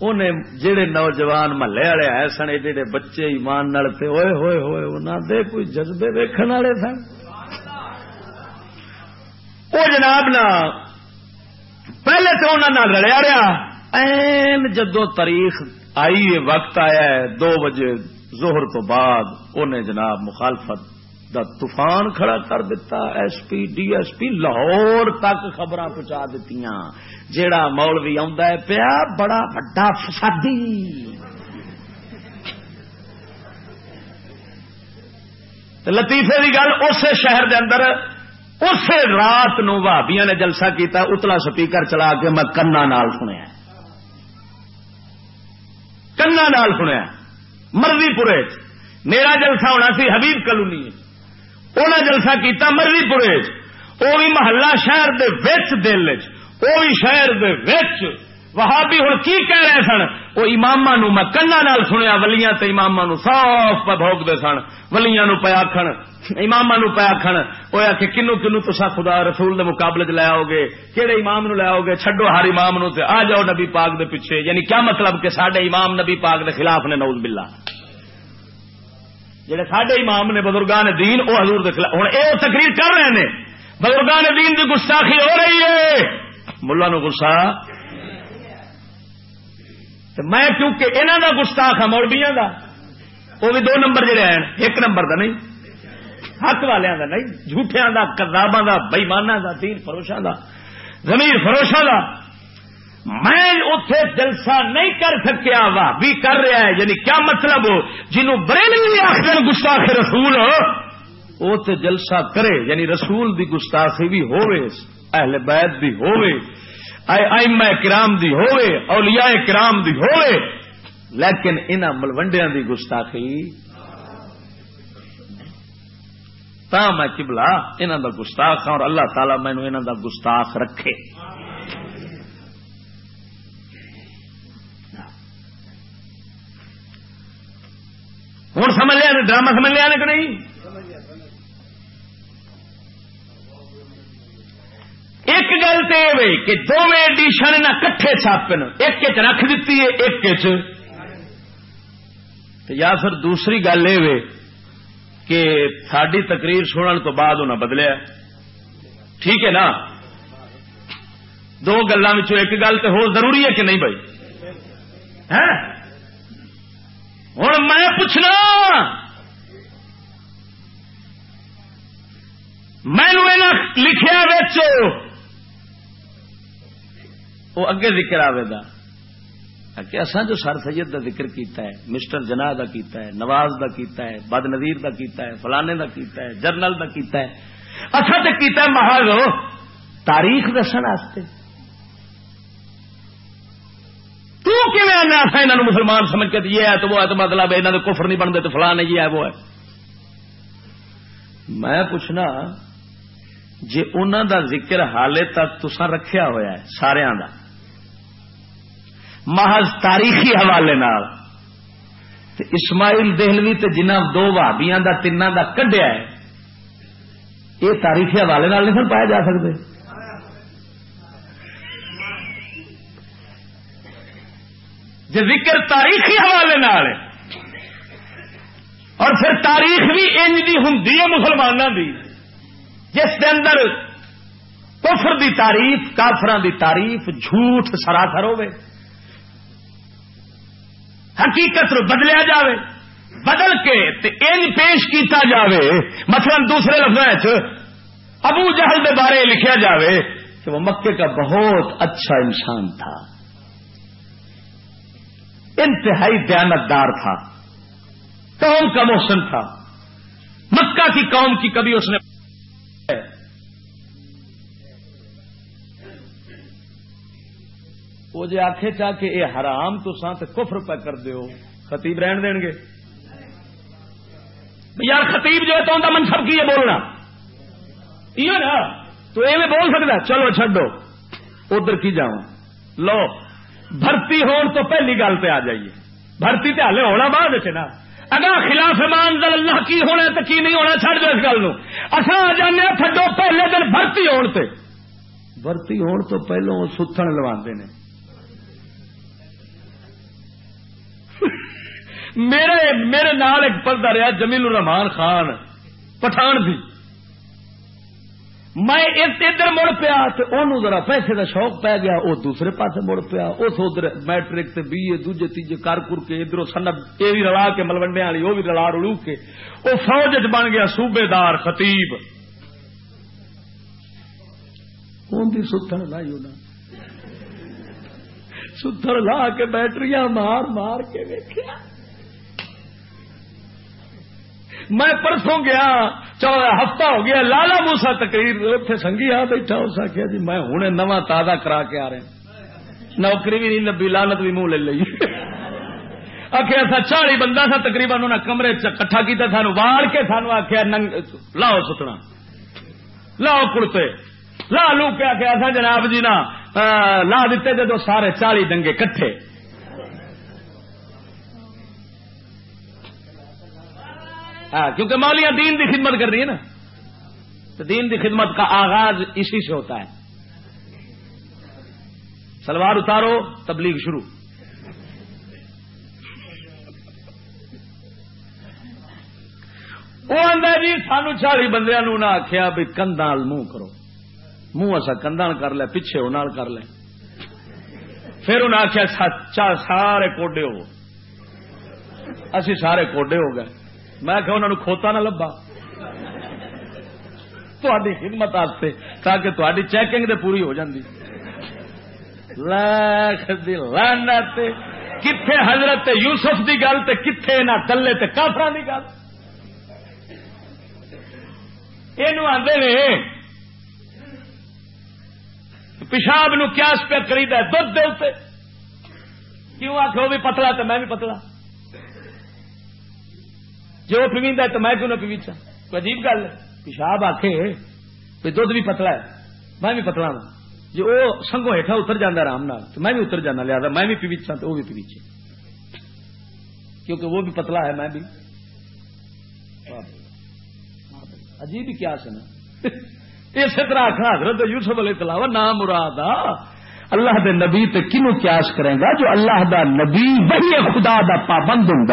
انہیں جڑے نوجوان محلے والے آئے سن، ایڈے بچے ایمان تے ہوئے ہوئے ہوئے انہوں دے کوئی جذبے ویکن والے سن۔ وہ جناب نا، پہلے تو انہوں نے رڑیا رہا این جدو تاریخ آئی وقت آیا ہے، دو بجے زہر تو بعد انہیں جناب مخالفت دا طوفان کھڑا کر دیتا S P, D S P Lahore تک خبر پہنچا دیتی جیڑا مولوی آ پیا، بڑا وڈا فسادی۔ لطیفے کی گل اسی شہر دے اندر، اسی رات نو بھابیا نے جلسہ کیتا، اتلا سپیکر چلا کے میں کنا نال سنیا۔ کنا نال سنیا مرضی پورے میرا جلسہ ہونا سی حبیب کلونی انہیں جلسہ کیتا مرضی پورے وہ بھی محلہ شہر دے وچ دل وہ بھی شہر دے وچ۔ وہاں بھی ہوں کی کہہ رہے سن؟ وہ امام نو میں کنا نال سنیا، ولیاں تے امام نو صاف پہ بھوکتے سن۔ ولیاں نو پہ آخن امام نو پہ آخن وہ آ کے کنو کنو تسا خدا رسول دے مقابلے چ لے آؤ گے کہڑے امام نو لے آؤ گے چھڈو ہر امام نو تے آ جاؤ نبی پاک دے پیچھے۔ یعنی کیا مطلب کہ سڈے امام نبی پاک دے خلاف نے؟ نوز بلا جہے سڈے امام نے بزرگان دین، وہ حضور دکھلا ہوں یہ تقریر کر رہے ہیں بزرگان دین کی گستاخی ہو رہی ہے۔ ملا نو گسا میں کیونکہ انہوں کا گستاخ ہوں مولبیا کا وہ بھی دو نمبر جڑے ہیں، ایک نمبر کا نہیں۔ حق والوں کا نہیں جھوٹیا کا کتاباں کا بئیمانہ کا دین فروشوں کا زمین فروشوں کا میں اتے جلسہ نہیں کر سکیا وا بھی کر رہا ہے یعنی کیا مطلب جنہوں بریلوی آخر گستاخ رسول وہ تو جلسہ کرے یعنی رسول دی گستاخی بھی ہوئے اہل بیت بھی ہوئے ائمہ کرام دی ہوئے اولیاء کرام دی ہوئے لیکن ان ملوڈیا دی گستاخی۔ تا میں کبلا انہوں دا گستاخ ہاں اور اللہ تعالی مینو انہوں دا گستاخ رکھے۔ نے، ڈرامہ سمجھ لیا کہ نہیں؟ ایک گل تو یہ کہ دونوں ایڈیشن نہ کٹھے چھاپن ایک رکھ دیتی ہے، ایک یا پھر دوسری گل یہ کہ ساری تقریر سننے تو بعد انہیں بدلیا۔ ٹھیک ہے نا؟ دو گلوں ایک گل تو ہو ضروری ہے کہ نہیں بھائی؟ ہوں میں پوچھنا مینو لکھیا بچو وہ اگے ذکر آئے گا۔ کہ اصا جو سر سید کا ذکر کیتا ہے، مسٹر جناح کا کیتا ہے، نواز کا کیتا ہے، بد نظیر کا کیتا ہے، فلانے کا کیتا ہے، جرنل کا کیتا ہے۔ اصا تو کیتا ہے محض تاریخ دسن انہوں مسلمان سمجھ کے؟ یہ ہے تو وہ ہے تو مطلب انہوں نے کفر نہیں بنتے تو فلاں یہ ہے، وہ ہے۔ میں پوچھنا جی انہوں دا ذکر حالے تک تسا رکھیا ہوا ہے سارا دا؟ محض تاریخی حوالے نال۔ اسماعیل دہلوی تے جنہ دو بھابیاں دا تین دا کڈیا ہے۔ یہ تاریخی حوالے نال نہیں پایا جا سکتے۔ جی ذکر تاریخی حوالے نال اور پھر تاریخ بھی انج دی ہوں مسلمانوں دی۔ جس کے اندر کفر دی تعریف کافران دی تعریف جھوٹ سراسر ہوئے حقیقت رو بدلیا جاوے، بدل کے ان پیش کیتا جاوے۔ مثلا دوسرے لفظ ابو جہل کے بارے لکھیا جاوے کہ وہ مکے کا بہت اچھا انسان تھا۔ انتہائی دیانتدار تھا۔ قوم کا موسم تھا۔ مکہ کی قوم کی کبھی اس نے وہ جی آخے چاہ کے یہ حرام تو سات کفر پہ کر دیو۔ خطیب رہن دیں گے۔ یار خطیب جو ہے تو ان منصب کی ہے بولنا؟ یہ نا، تو ایویں بول سکتا چلو چڈو ادھر کی جاؤں۔ لو، بھرتی ہون تو پہلی گل پہ آ جائیے۔ بھرتی تے ہلے ہونا بعد نا۔ اگر خلاف مانزل اللہ کی ہونا تو کی نہیں ہونا چڑھ دو اس گل نو اصا آ جانے تھڈو پہلے دن بھرتی ہون تے۔ بھرتی ہون تو پہلو ستھن لوا نے۔ میرے میرے نال ایک پردہ رہا جمیل الرحمان خان، پٹھان بھی۔ میں ادھر مڑ پیا تو ذرا پیسے کا شوق پی گیا وہ دوسرے پاس مڑ پیا۔ اس ادھر میٹرک سے بی اے، دوجے، تیجے کر کر کے ادھر سنب یہ بھی رلا کے، ملوڈے والی وہ بھی رلا رلو کے۔ وہ فوج بن گیا صوبے دار خطیب ستھن لائی ہونا ستھن لا کے بیٹریاں مار مار کے دیکھا میں پرسوں گیا چودہ ہفتہ ہو گیا، لالا موسا تقریر اتنے سنگھی آ بیٹھا، اس آخیا جی میں ہوں نواں تازہ کرا کے آ رہا نوکری بھی نہیں لبی لانت بھی منہ لے لی آخیا سا چالی بندہ سا تقریباً انہیں کمرے کٹھا کیا سانو وال کے سانو آخیا، ننگ، لاؤ ستنا لاؤ کڑتے لا لو کے آخیا سا جناب جی نا لا دیتے جدو سارے چالی دنگے کٹھے۔ ہاں کیونکہ مولیاں دین دی خدمت کر رہی ہے نا۔ تو دین دی خدمت کا آغاز اسی سے ہوتا ہے۔ سلوار اتارو، تبلیغ شروع۔ وہ آدھا جی سانو چالی بندیا نو نہ آخیا بھی کندھا منہ کرو۔ منہ اصا کندھا کر لیا پیچھے وہ کر لے۔ پھر انہیں آخیا سارے کوڈے ہو اسی سارے کوڈے ہو گئے۔ میں کہ انہوں نے کھوتا نہ لبا تاری خدمت آستے تاکہ تاری چیکنگ دے پوری ہو جاندی۔ لاکھ دی لعنت کتھے حضرت یوسف دی گل تے کتھے نہ تلے تے کافران دی گل۔ یہ آدھے نے پیشاب نو کیاس پہ کری دھد دے کیوں آخ بھی پتلا تو میں بھی پتلا۔ جی وہ پیویندا تو میں کیوں نہ پیویچا کوئی عجیب گل ہے؟ پیشاب آخے کوئی دھد بھی پتلا ہے، میں بھی پتلا ہوں جی وہ سنگو ہیٹھا اتر جانا آرام نال، تو میں بھی اتر جانا لیا میں بھی پیویچا تو وہ بھی پیویچے کیونکہ وہ بھی پتلا ہے، میں بھی۔ عجیب کیا سنا۔ اسی طرح آخر حضرت یوسف علیہ السلام نام مراد اللہ دے نبی تے کنو قیاس کرے گا جو اللہ دا نبی وہی خدا دا پابند ہوں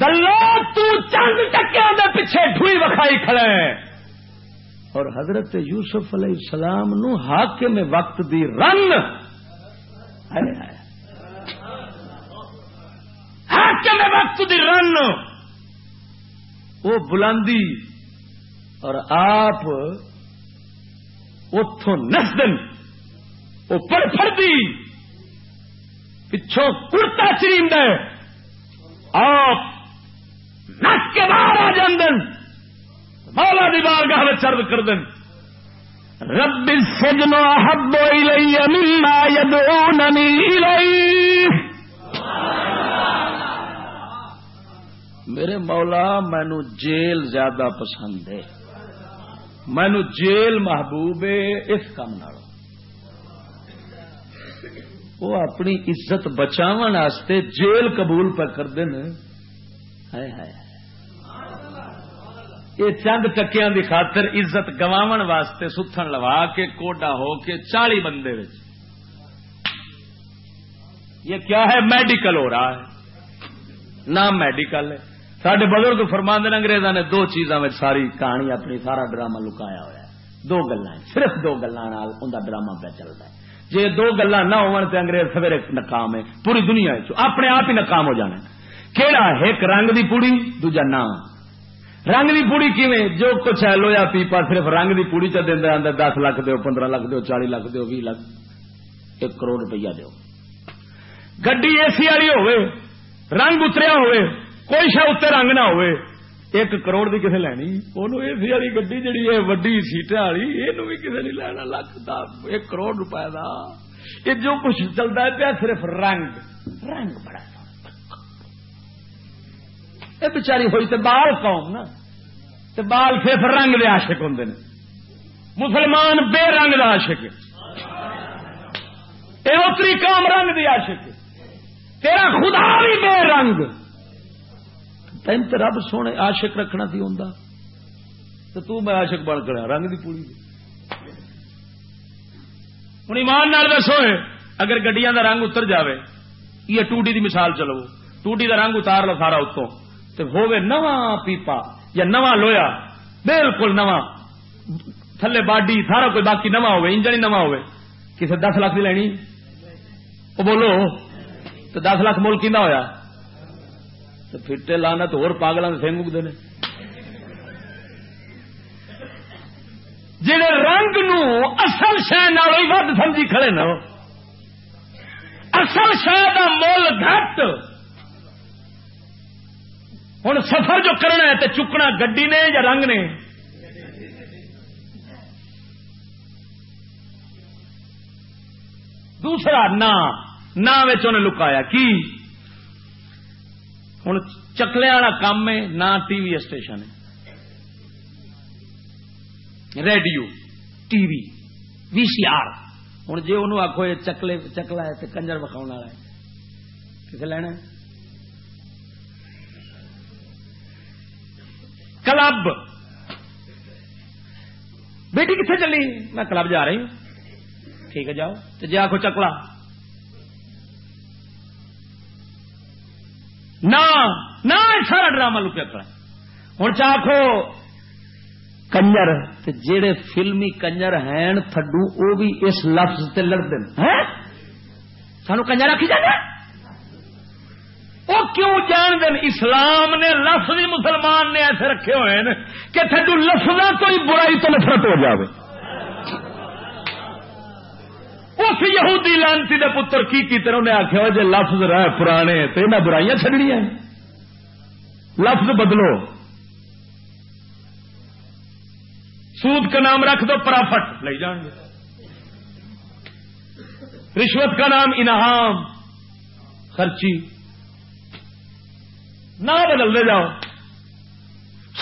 دلو تو چند ٹکیا دے پیچھے ٹھوئی وکھائی کھڑے اور حضرت یوسف علیہ السلام نو حاکم وقت دی رن۔ حاکم وقت دی رن۔ وہ بلندی۔ اور آپ اتوں نسدن۔ وہ پڑ پڑتی پچھوں کرتا چریم آپ نس کے باہر آ جان مولا دی بارگاہ میں چرد کر دیں رب السجن احب الی مما يدعونني الیہ۔ میرے مولا، مینو جیل زیادہ پسند ہے۔ مینو جیل محبوب ہے اس کام نالوں۔ وہ اپنی عزت بچاو جیل قبول پہ کر دین۔ یہ چند ٹکیا کی خاطر عزت گوا واسطے ستن لوا کے کوڈا ہو کے چالی بندے یہ کیا ہے؟ میڈیکل ہو رہا ہے۔ نام میڈیکل ہے۔ سڈے بزرگ فرما دن انگریزوں نے دو چیزوں میں ساری کہانی اپنی، سارا ڈرامہ لکایا ہوا ہے۔ دو گلا صرف دو گلوں ڈرامہ پہ چلتا ہے۔ جی دو گلا نہ انگریز سویرے ناکام ہے پوری دنیا اپنے آپ ہی ناکام ہو جانا کہڑا ایک رنگ دی پوڑی، دوجا نام۔ رنگ دی پوڑی کیویں؟ جو کچھ ہے لویا پیپا صرف رنگ دی پوڑی چ دینا دس لاکھ دو پندرہ لاکھ دو چالی لاکھ دو بھی لاکھ۔ ایک کروڑ روپیہ دو گڈی اے سی والی ہوئے رنگ اتریا ہوئے کوئی شا اتنے رنگ نہ ہوئے ایک کروڑ دی کسے لینی انہوں اے سی والی گڈی جڑی ہے وڈی سیٹیں والی یہ بھی کسے نہیں لینا لکھ دا ایک کروڑ روپے دا یہ جو کچھ چلتا ہے پیا صرف رنگ رنگ بڑا یہ بچاری ہوئی تے بال قوم نا تے بال صرف رنگ دے عاشق ہوں مسلمان بے رنگ دا عاشق یہ اتری قوم رنگ دی عاشق تیرا خدا بھی بے رنگ تین تو رب سونے عاشق رکھنا تھی ہوں تو تو میں عاشق بن کر رنگ دی پوری۔ ہوں ایمان نال دسو اگر گڈیاں دا رنگ اتر جاوے، یہ ٹوٹی دی مثال چلو۔ ٹوٹی دا رنگ اتار لو سارا اتوں۔ تو ہوے نواں پیپا یا نواں لویا۔ بالکل نواں۔ تھلے باڈی سارا کوئی باقی نواں ہوئے انجن ہی نواں ہوئے کسی دس لاکھ کی لینی؟ وہ بولو تو دس لاکھ مول کی ہوا تو فٹے لانا تو اور پاگلوں کے سنگ اگتے ہیں جہے رنگ نو اصل شہ ود سمجھی کھڑے نا اصل شہ کا مل گھٹ۔ ہوں سفر جو کرنا ہے تو چکنا گڈی نے یا رنگ نے؟ دوسرا نا نہ لکایا، کی؟ ہوں چکلے والا کام ہے، نہ ٹی وی اسٹیشن ہے۔ Radio, T V V C R. ہوں جی انہوں آخو یہ چکلے، چکلا ہے تو کنجر وکھاؤ والا ہے۔ کتنے لینا کلب۔ بیٹی کتنے چلی؟ میں کلب جا رہی ہوں۔ ٹھیک ہے، جاؤ۔ تو جی آخو چکلا۔ نہ سارا ڈرامہ لکیا کر ہوں چاہو کنجر جڑے فلمی کنجر ہیں تھڈو وہ بھی اس لفظ سے لڑتے سانو کنجر آخی جانا وہ کیوں جان دین اسلام نے لفظ مسلمان نے ایسے رکھے ہوئے ہیں کہ تھڈو لفظوں تو ہی برائی تو نفرت ہو جائے اس یہودی لانتی دے پتر کی کیتے انہیں آخیا جی لفظ رہ پرانے تو انہیں برائیاں چڑنیا لفظ بدلو۔ سود کا نام رکھ دو، پرافٹ۔ لے جان گے۔ رشوت کا نام انعام، خرچی۔ نہ بدل دے جاؤ۔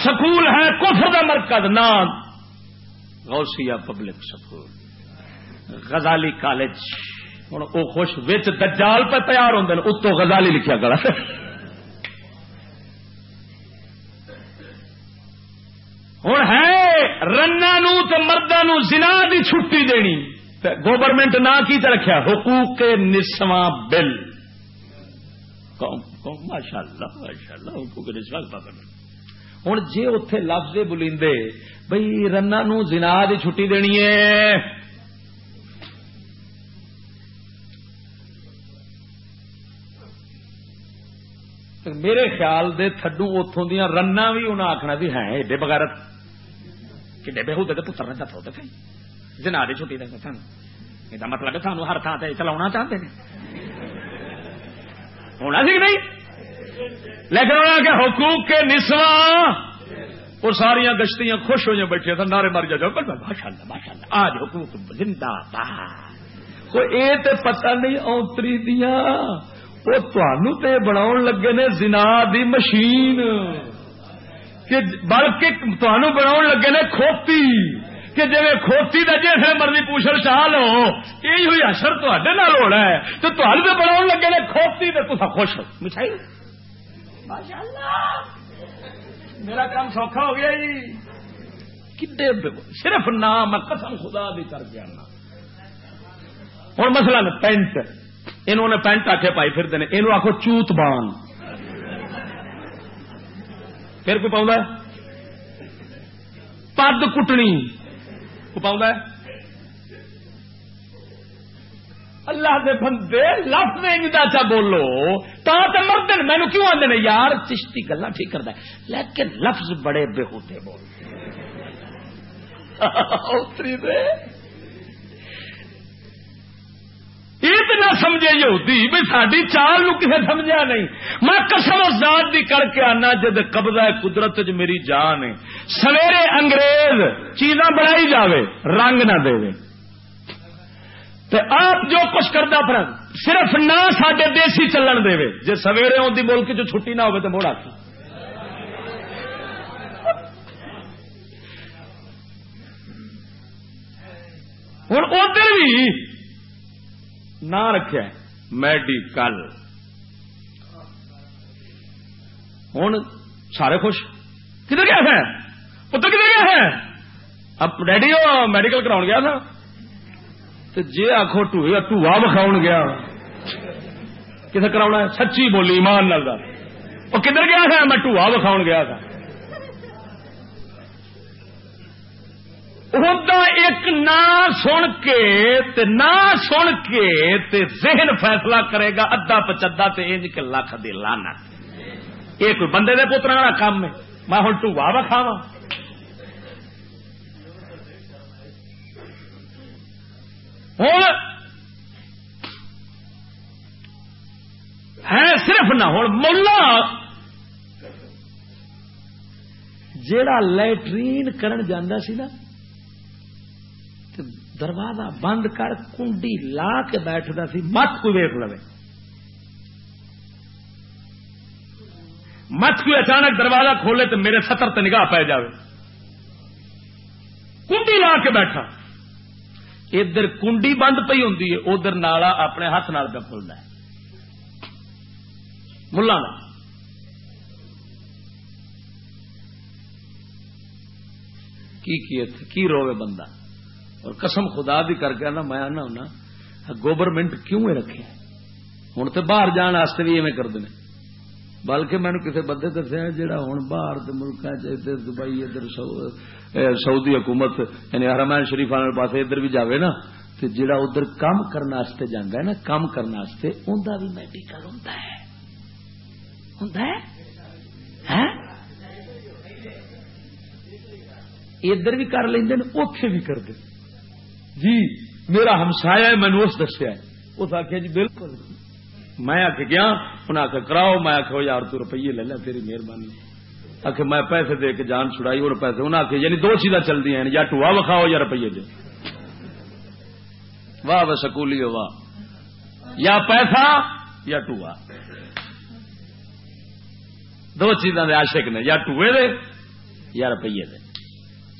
سکول ہے، کفر کا مرکز، نام۔ Ghausia public school. Ghazali college. ہوں وہ خوش وچ دجال پہ تیار ہوں اتو غزالی لکھیا کرا ہوں ہے رنا مردوں زنا دی چھٹی دینی۔ گورنمنٹ نہ کی رکھا حقوق کے نسواں بل۔ ماشاء اللہ ماشاء اللہ حقوق نسواں پکڑ ہوں جی اتے لفظ بلیندے بھائی رنا نو زنا دی چھٹی دینی ہے۔ میرے خیال دے تھڈو اتوں دیا رنا بھی انہیں آخنا بھی ہے ایڈے بغیرت کہ بے ہو پتر نے دفو دفے جنا دی چھٹی دے سن یہ مطلب سانو ہر تھان سے چلا چاہتے ہیں ہونا سی نہیں؟ لیکن انہوں نے حقوق کے نسواں۔ وہ ساریا گشتیاں خوش ہو جائیں بیٹھے تھے نعرے مار جاؤ۔ ماشاء اللہ ماشاء اللہ آج حقوق زندہ باد۔ کوئی یہ تو پتہ نہیں اونتری دیا وہ تنوع تے بنا لگے نے زنا دی مشین۔ کہ بلکہ تمہوں بنا لگے نے کھوتی۔ کہ جی کھوتی کا جیسے مرضی پوچھل چاہ لو یہ ہوئی اثر تے ہونا ہے۔ تو تمہیں تو بنا لگے نے کھوتی تو تصا خوش ہو۔ مٹھائی۔ میرا کام سوکھا ہو گیا جی۔ صرف نام قسم خدا بھی کر کے آنا۔ ہوں مسئلہ پینٹ۔ انہوں نے پینٹ آ کے پائی پھر یہ آخو چوت بان۔ پھر کوئی پاؤں پد کٹنی۔ کو پاؤں اللہ دے بندے، لفظ چا اچھا بولو۔ تا مرد مینو کیوں آدھے یار، چشتی گلا ٹھیک کرتا ہے۔ لیکن لفظ بڑے بے ہوتے بول یہ تو نہ سمجھے یہودی بھائی ساری چال نو کسے سمجھا نہیں۔ میں کسم ذات دی کر کے آنا جد قبضہ قدرت چ میری جان ہے۔ سویرے انگریز، چیزاں بنائی جاوے، رنگ نہ دے تو آپ جو کچھ کرتا پھر صرف نہ سڈے دیسی چلن دے جی سویرے آدھی ملک چ چھٹی نہ ہو تو موڑا کی ہوں ادھر بھی نہ رکھا میڈیکل ہوں سارے خوش؟ کدھر گیا ہے پتر کدھر گیا ہے اب ڈیڈی میڈیکل کرا گیا تھا تو جی آخو ٹوا بکھاؤ گیا۔ کتنے کرا سچی بولی، ایمان نال وہ کدھر گیا تھا میں ٹوا بکھاؤ گیا تھا ایک نہ سن کے تے نہ سن کے تے ذہن فیصلہ کرے گا ادا پچدا تے انج کے لکھ دی لانا یہ کوئی بندے دے پتر والا کام ہے۔ میں ہوں ٹوا بکھاوا ہوں ہے صرف نہ ہوں ملا جیڑا لیٹرین کرن جانا سی نا دروازہ بند کر کنڈی لا کے بیٹھتا سی، مت کوئی ویک لو مت کوئی اچانک دروازہ کھولے تو میرے سطر تے نگاہ پی جائے کنڈی لا کے بیٹھا۔ ادھر کنڈی بند پی ہوں ادھر نالا اپنے ہاتھ نال پہ کھلتا ہے۔ ملا کی روے بندہ؟ اور قسم خدا بھی کر کے نا میں آنا ہونا گورنمنٹ کیوں رکھے؟ ہوں تو باہر جان واسطے بھی ایویں کرتے ہیں بلکہ مینو کسی بندے دسیا جہاں ہوں باہر ملک دبئی، ادھر سعودی حکومت یعنی حرمین شریف والے پاس ادھر بھی جاوے نا تو جہاں ادھر کام کرنے جانا ہے نا کام کرنے انہیں بھی میڈیکل ہوں ہوں ادھر بھی کر لیں اتے بھی کر دیں جی میرا ہمسایا ہے اس دسیا اس آخیا جی بالکل۔ میں آ کے گیا انہیں آخر کراؤ۔ میں آخو یار، تو روپیے لے لیا تیری مہربانی۔ آخ میں پیسے دے کے جان چھڑائی اور پیسے۔ انہیں آخیا یعنی دو چیزاں چل دیا یا ٹوا وکھاؤ یا روپیے دے۔ واہ واہ، سکولی ہو واہ۔ یا پیسہ یا ٹوا دو چیزاں دے عاشق نے، یا ٹوئے دے یا روپیے دے۔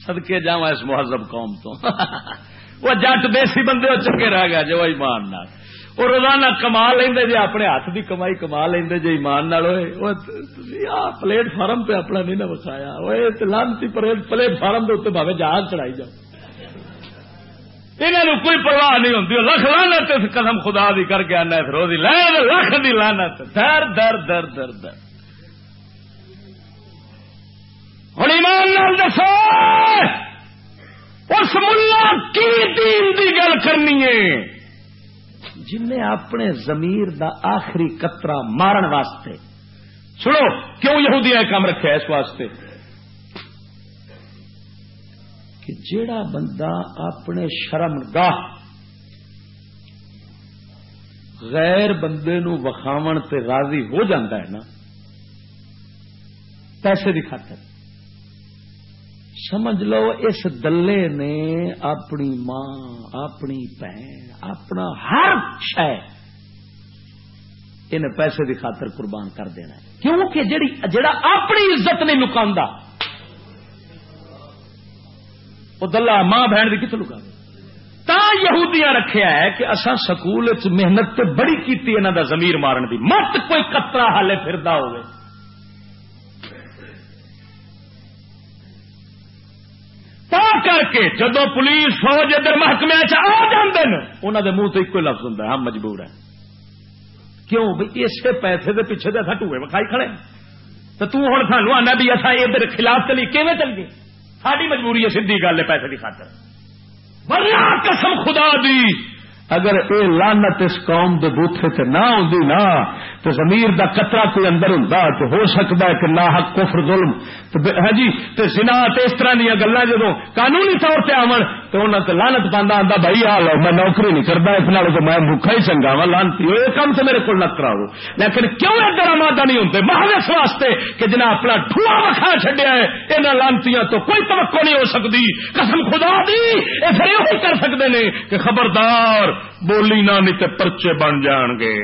سدکے جا اس مہذب قوم تو۔ [laughs] وہ جٹ دیسی بندے وہ چکے رہ گیا جو ایمان نال۔ وہ روزانہ کما لیں جی اپنے ہاتھ کی کمائی کما لیں جی ایمان ہوئے۔ پلیٹ فارم پہ اپنا نہیں نہ وکھایا لانتی پلیٹ فارم کے اتنے بھاوے جہاز چڑھائی جاؤ۔ انہوں کوئی پرواہ نہیں ہوتی لکھ لانت قدم خدا دی کر کے آنا روزی لین، لکھ دی لانت در در در در در۔ ہوں ایمان نال دسو۔ اس ملا کی دین دی گل کرنی ہے؟ جن اپنے زمیر دا آخری قطرہ مارن واسطے۔ سنو، کیوں یہودیاں کام رکھا اس واسطے؟ کہ جیڑا بندہ اپنے شرم گاہ غیر بندے نو وکھاو تے راضی ہو جاتا ہے نا، پیسے کی خاطر۔ سمجھ لو، اس دلے نے اپنی ماں، اپنی بہن، اپنا ہر شہ ان پیسے کی خاطر قربان کر دینا ہے۔ کیونکہ جڑی جڑا اپنی عزت نہیں لکا وہ دلہ ماں بہن کی کتنے لکا تا یہودیاں رکھیا ہے کہ اصا سکول محنت تے بڑی کیتی انہوں دا زمیر مارن دی۔ مت کوئی کترا حالے پھردا ہوئے۔ کر کے جدو پولیس فوج ادھر محکمے آ جاندے انہوں دے منہ تو ایک لفظ ہوں ہم مجبور ہیں۔ کیوں؟ بھائی اسے پیسے دے پیچھے دے اصا ٹوئے وکھائی کھڑے۔ تو توں ہوں سانو آنا بھی اصا ادھر خلاف چلی کیون چل گئی؟ ساری مجبوری ہے سیدھی گل ہے پیسے کی خاطر۔ ورنہ قسم خدا دی، اگر اے لانت اس قوم دے بوتھے تے نہ ہوندی نا تو ضمیر دا قطرہ کوئی اندر ہوندا تو ہو سکتا ہے کہ نا کفر ظلم تو ہاں جی تے زنا تے اس طرح دی گلاں جدوں قانونی طور تے آون تو انہاں تے لعنت پاندا آندا، بھائی آ لو، میں نوکری نہیں کردا، اس نال تو میں بھوکا ہی چنگا وا لعنتی اے کم تے میرے کول نہ کراؤ۔ لیکن کیوں ادھر آمادہ نہیں ہوندے محض اس واسطے کہ جنا اپنا ٹھوا وکھا چھڈیا ہے، انہاں لعنتیاں تو کوئی توقع نہیں ہو سکتی قسم خدا دی اے پھر یہ کر سکدے نے کہ خبردار، بولی نہ نہیں تے پرچے بن جان گے۔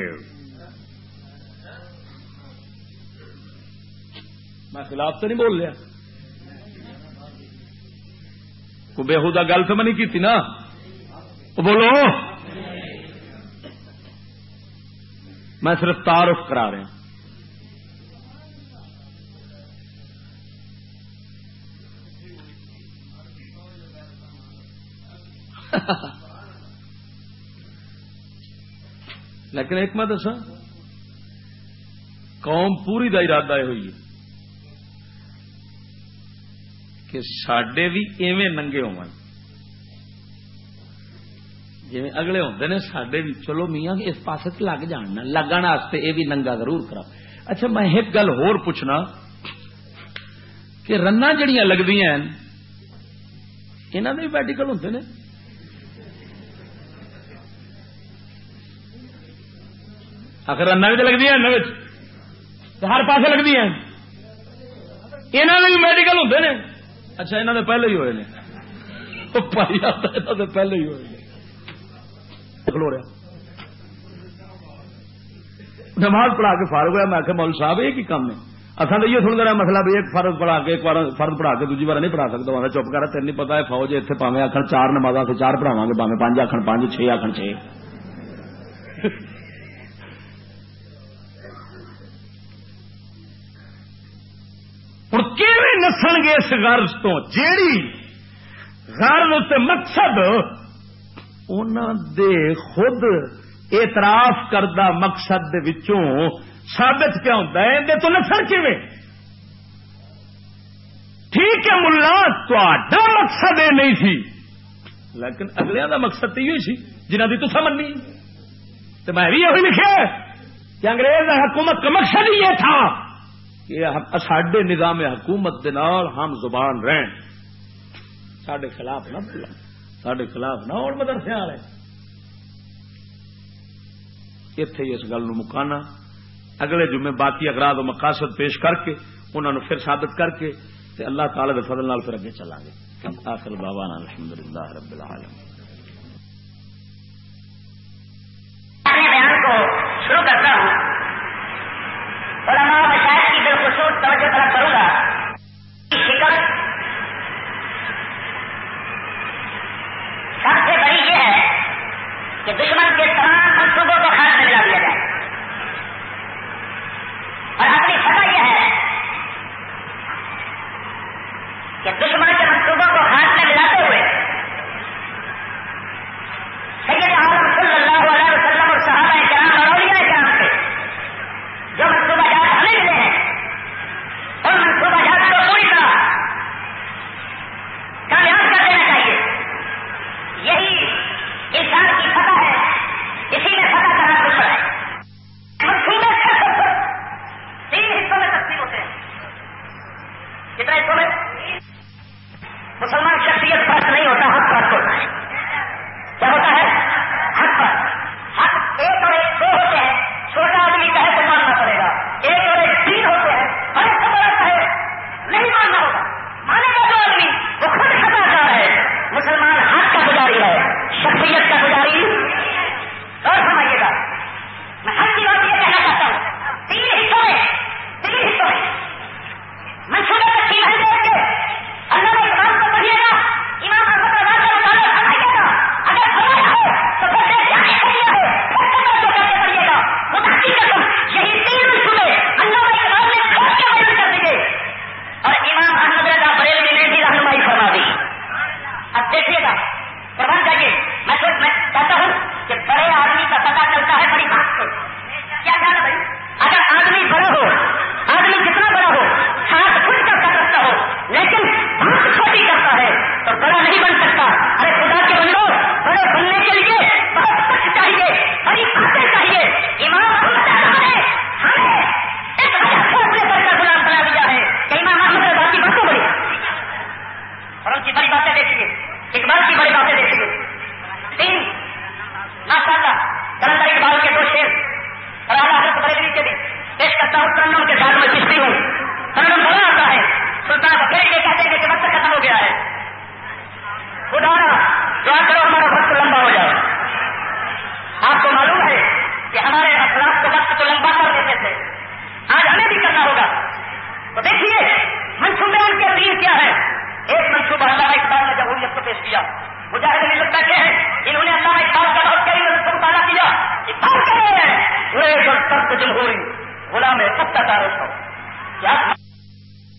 میں خلاف تو نہیں بول لیا کو بےحدہ گل تو میں نہیں کی نا۔ بولو۔ میں صرف تعارف کرا رہا لیکن ایک میں دسا قوم پوری دا ارادہ ہوئی ہے۔ کہ سڈے بھی ایویں ننگے ہو جی اگلے ہوتے نے سڈے بھی چلو میاں، اس پاس لگ جان لگن یہ بھی ننگا ضرور کرا اچھا میں ایک گل ہور پوچھنا کہ رنا جڑیاں لگتی ہیں یہاں بھی میڈیکل ہوتے ہیں آخر رنا بھی تو لگتی ہیں ہر پاس لگتی ہیں یہاں بھی میڈیکل ہوتے ہیں اچھا یہاں نے پہلے ہی ہوئے نے۔ پائی آتا انہوں نے پہلے ہی ہوئے کھلو رہا۔ نماز پڑھا کے فارغ ہوا میں آخر مول صاحب، یہ کام ہے اصل یہ سن رہا مسئلہ بھی، ایک فرض پڑھا کے، ایک فرض پڑھا کے دوجی بار نہیں پڑھا سکتا، وہاں چپ کر تین نہیں پتا ہے فوج اتنے پاوے آخر چار نماز سے چار پڑھاوا گے پاوے پانچ آخر پانچ چھ آخر چھ۔ اس غرض تو جیڑی غرض مقصد دے خود اعتراف کردہ مقصد دے وچوں ثابت کیا ہوتا ہے؟ اندر تو نسل کی ٹھیک ہے ملا تو مقصد یہ نہیں تھی لیکن اگلے کا مقصد تو یہ سی جنہ کی تو منی تو میں بھی یہ لکھا کہ انگریز حکومت کا مقصد ہی یہ تھا۔ کہ سڈے نظام حکومت دے نال ہم زبان رہن۔ سڈے خلاف نہ بولا سڈے خلاف نہ اور مدرسے والے۔ اتے اس گل مکانا۔ اگلے جمعے باقی اگراد و مقاصد پیش کر کے انہوں نے پھر ثابت کر کے، تے اللہ تعالی دے فضل نال پھر اگے چلا گے۔ آخر بابا الحمد للہ رب العالم مسلمان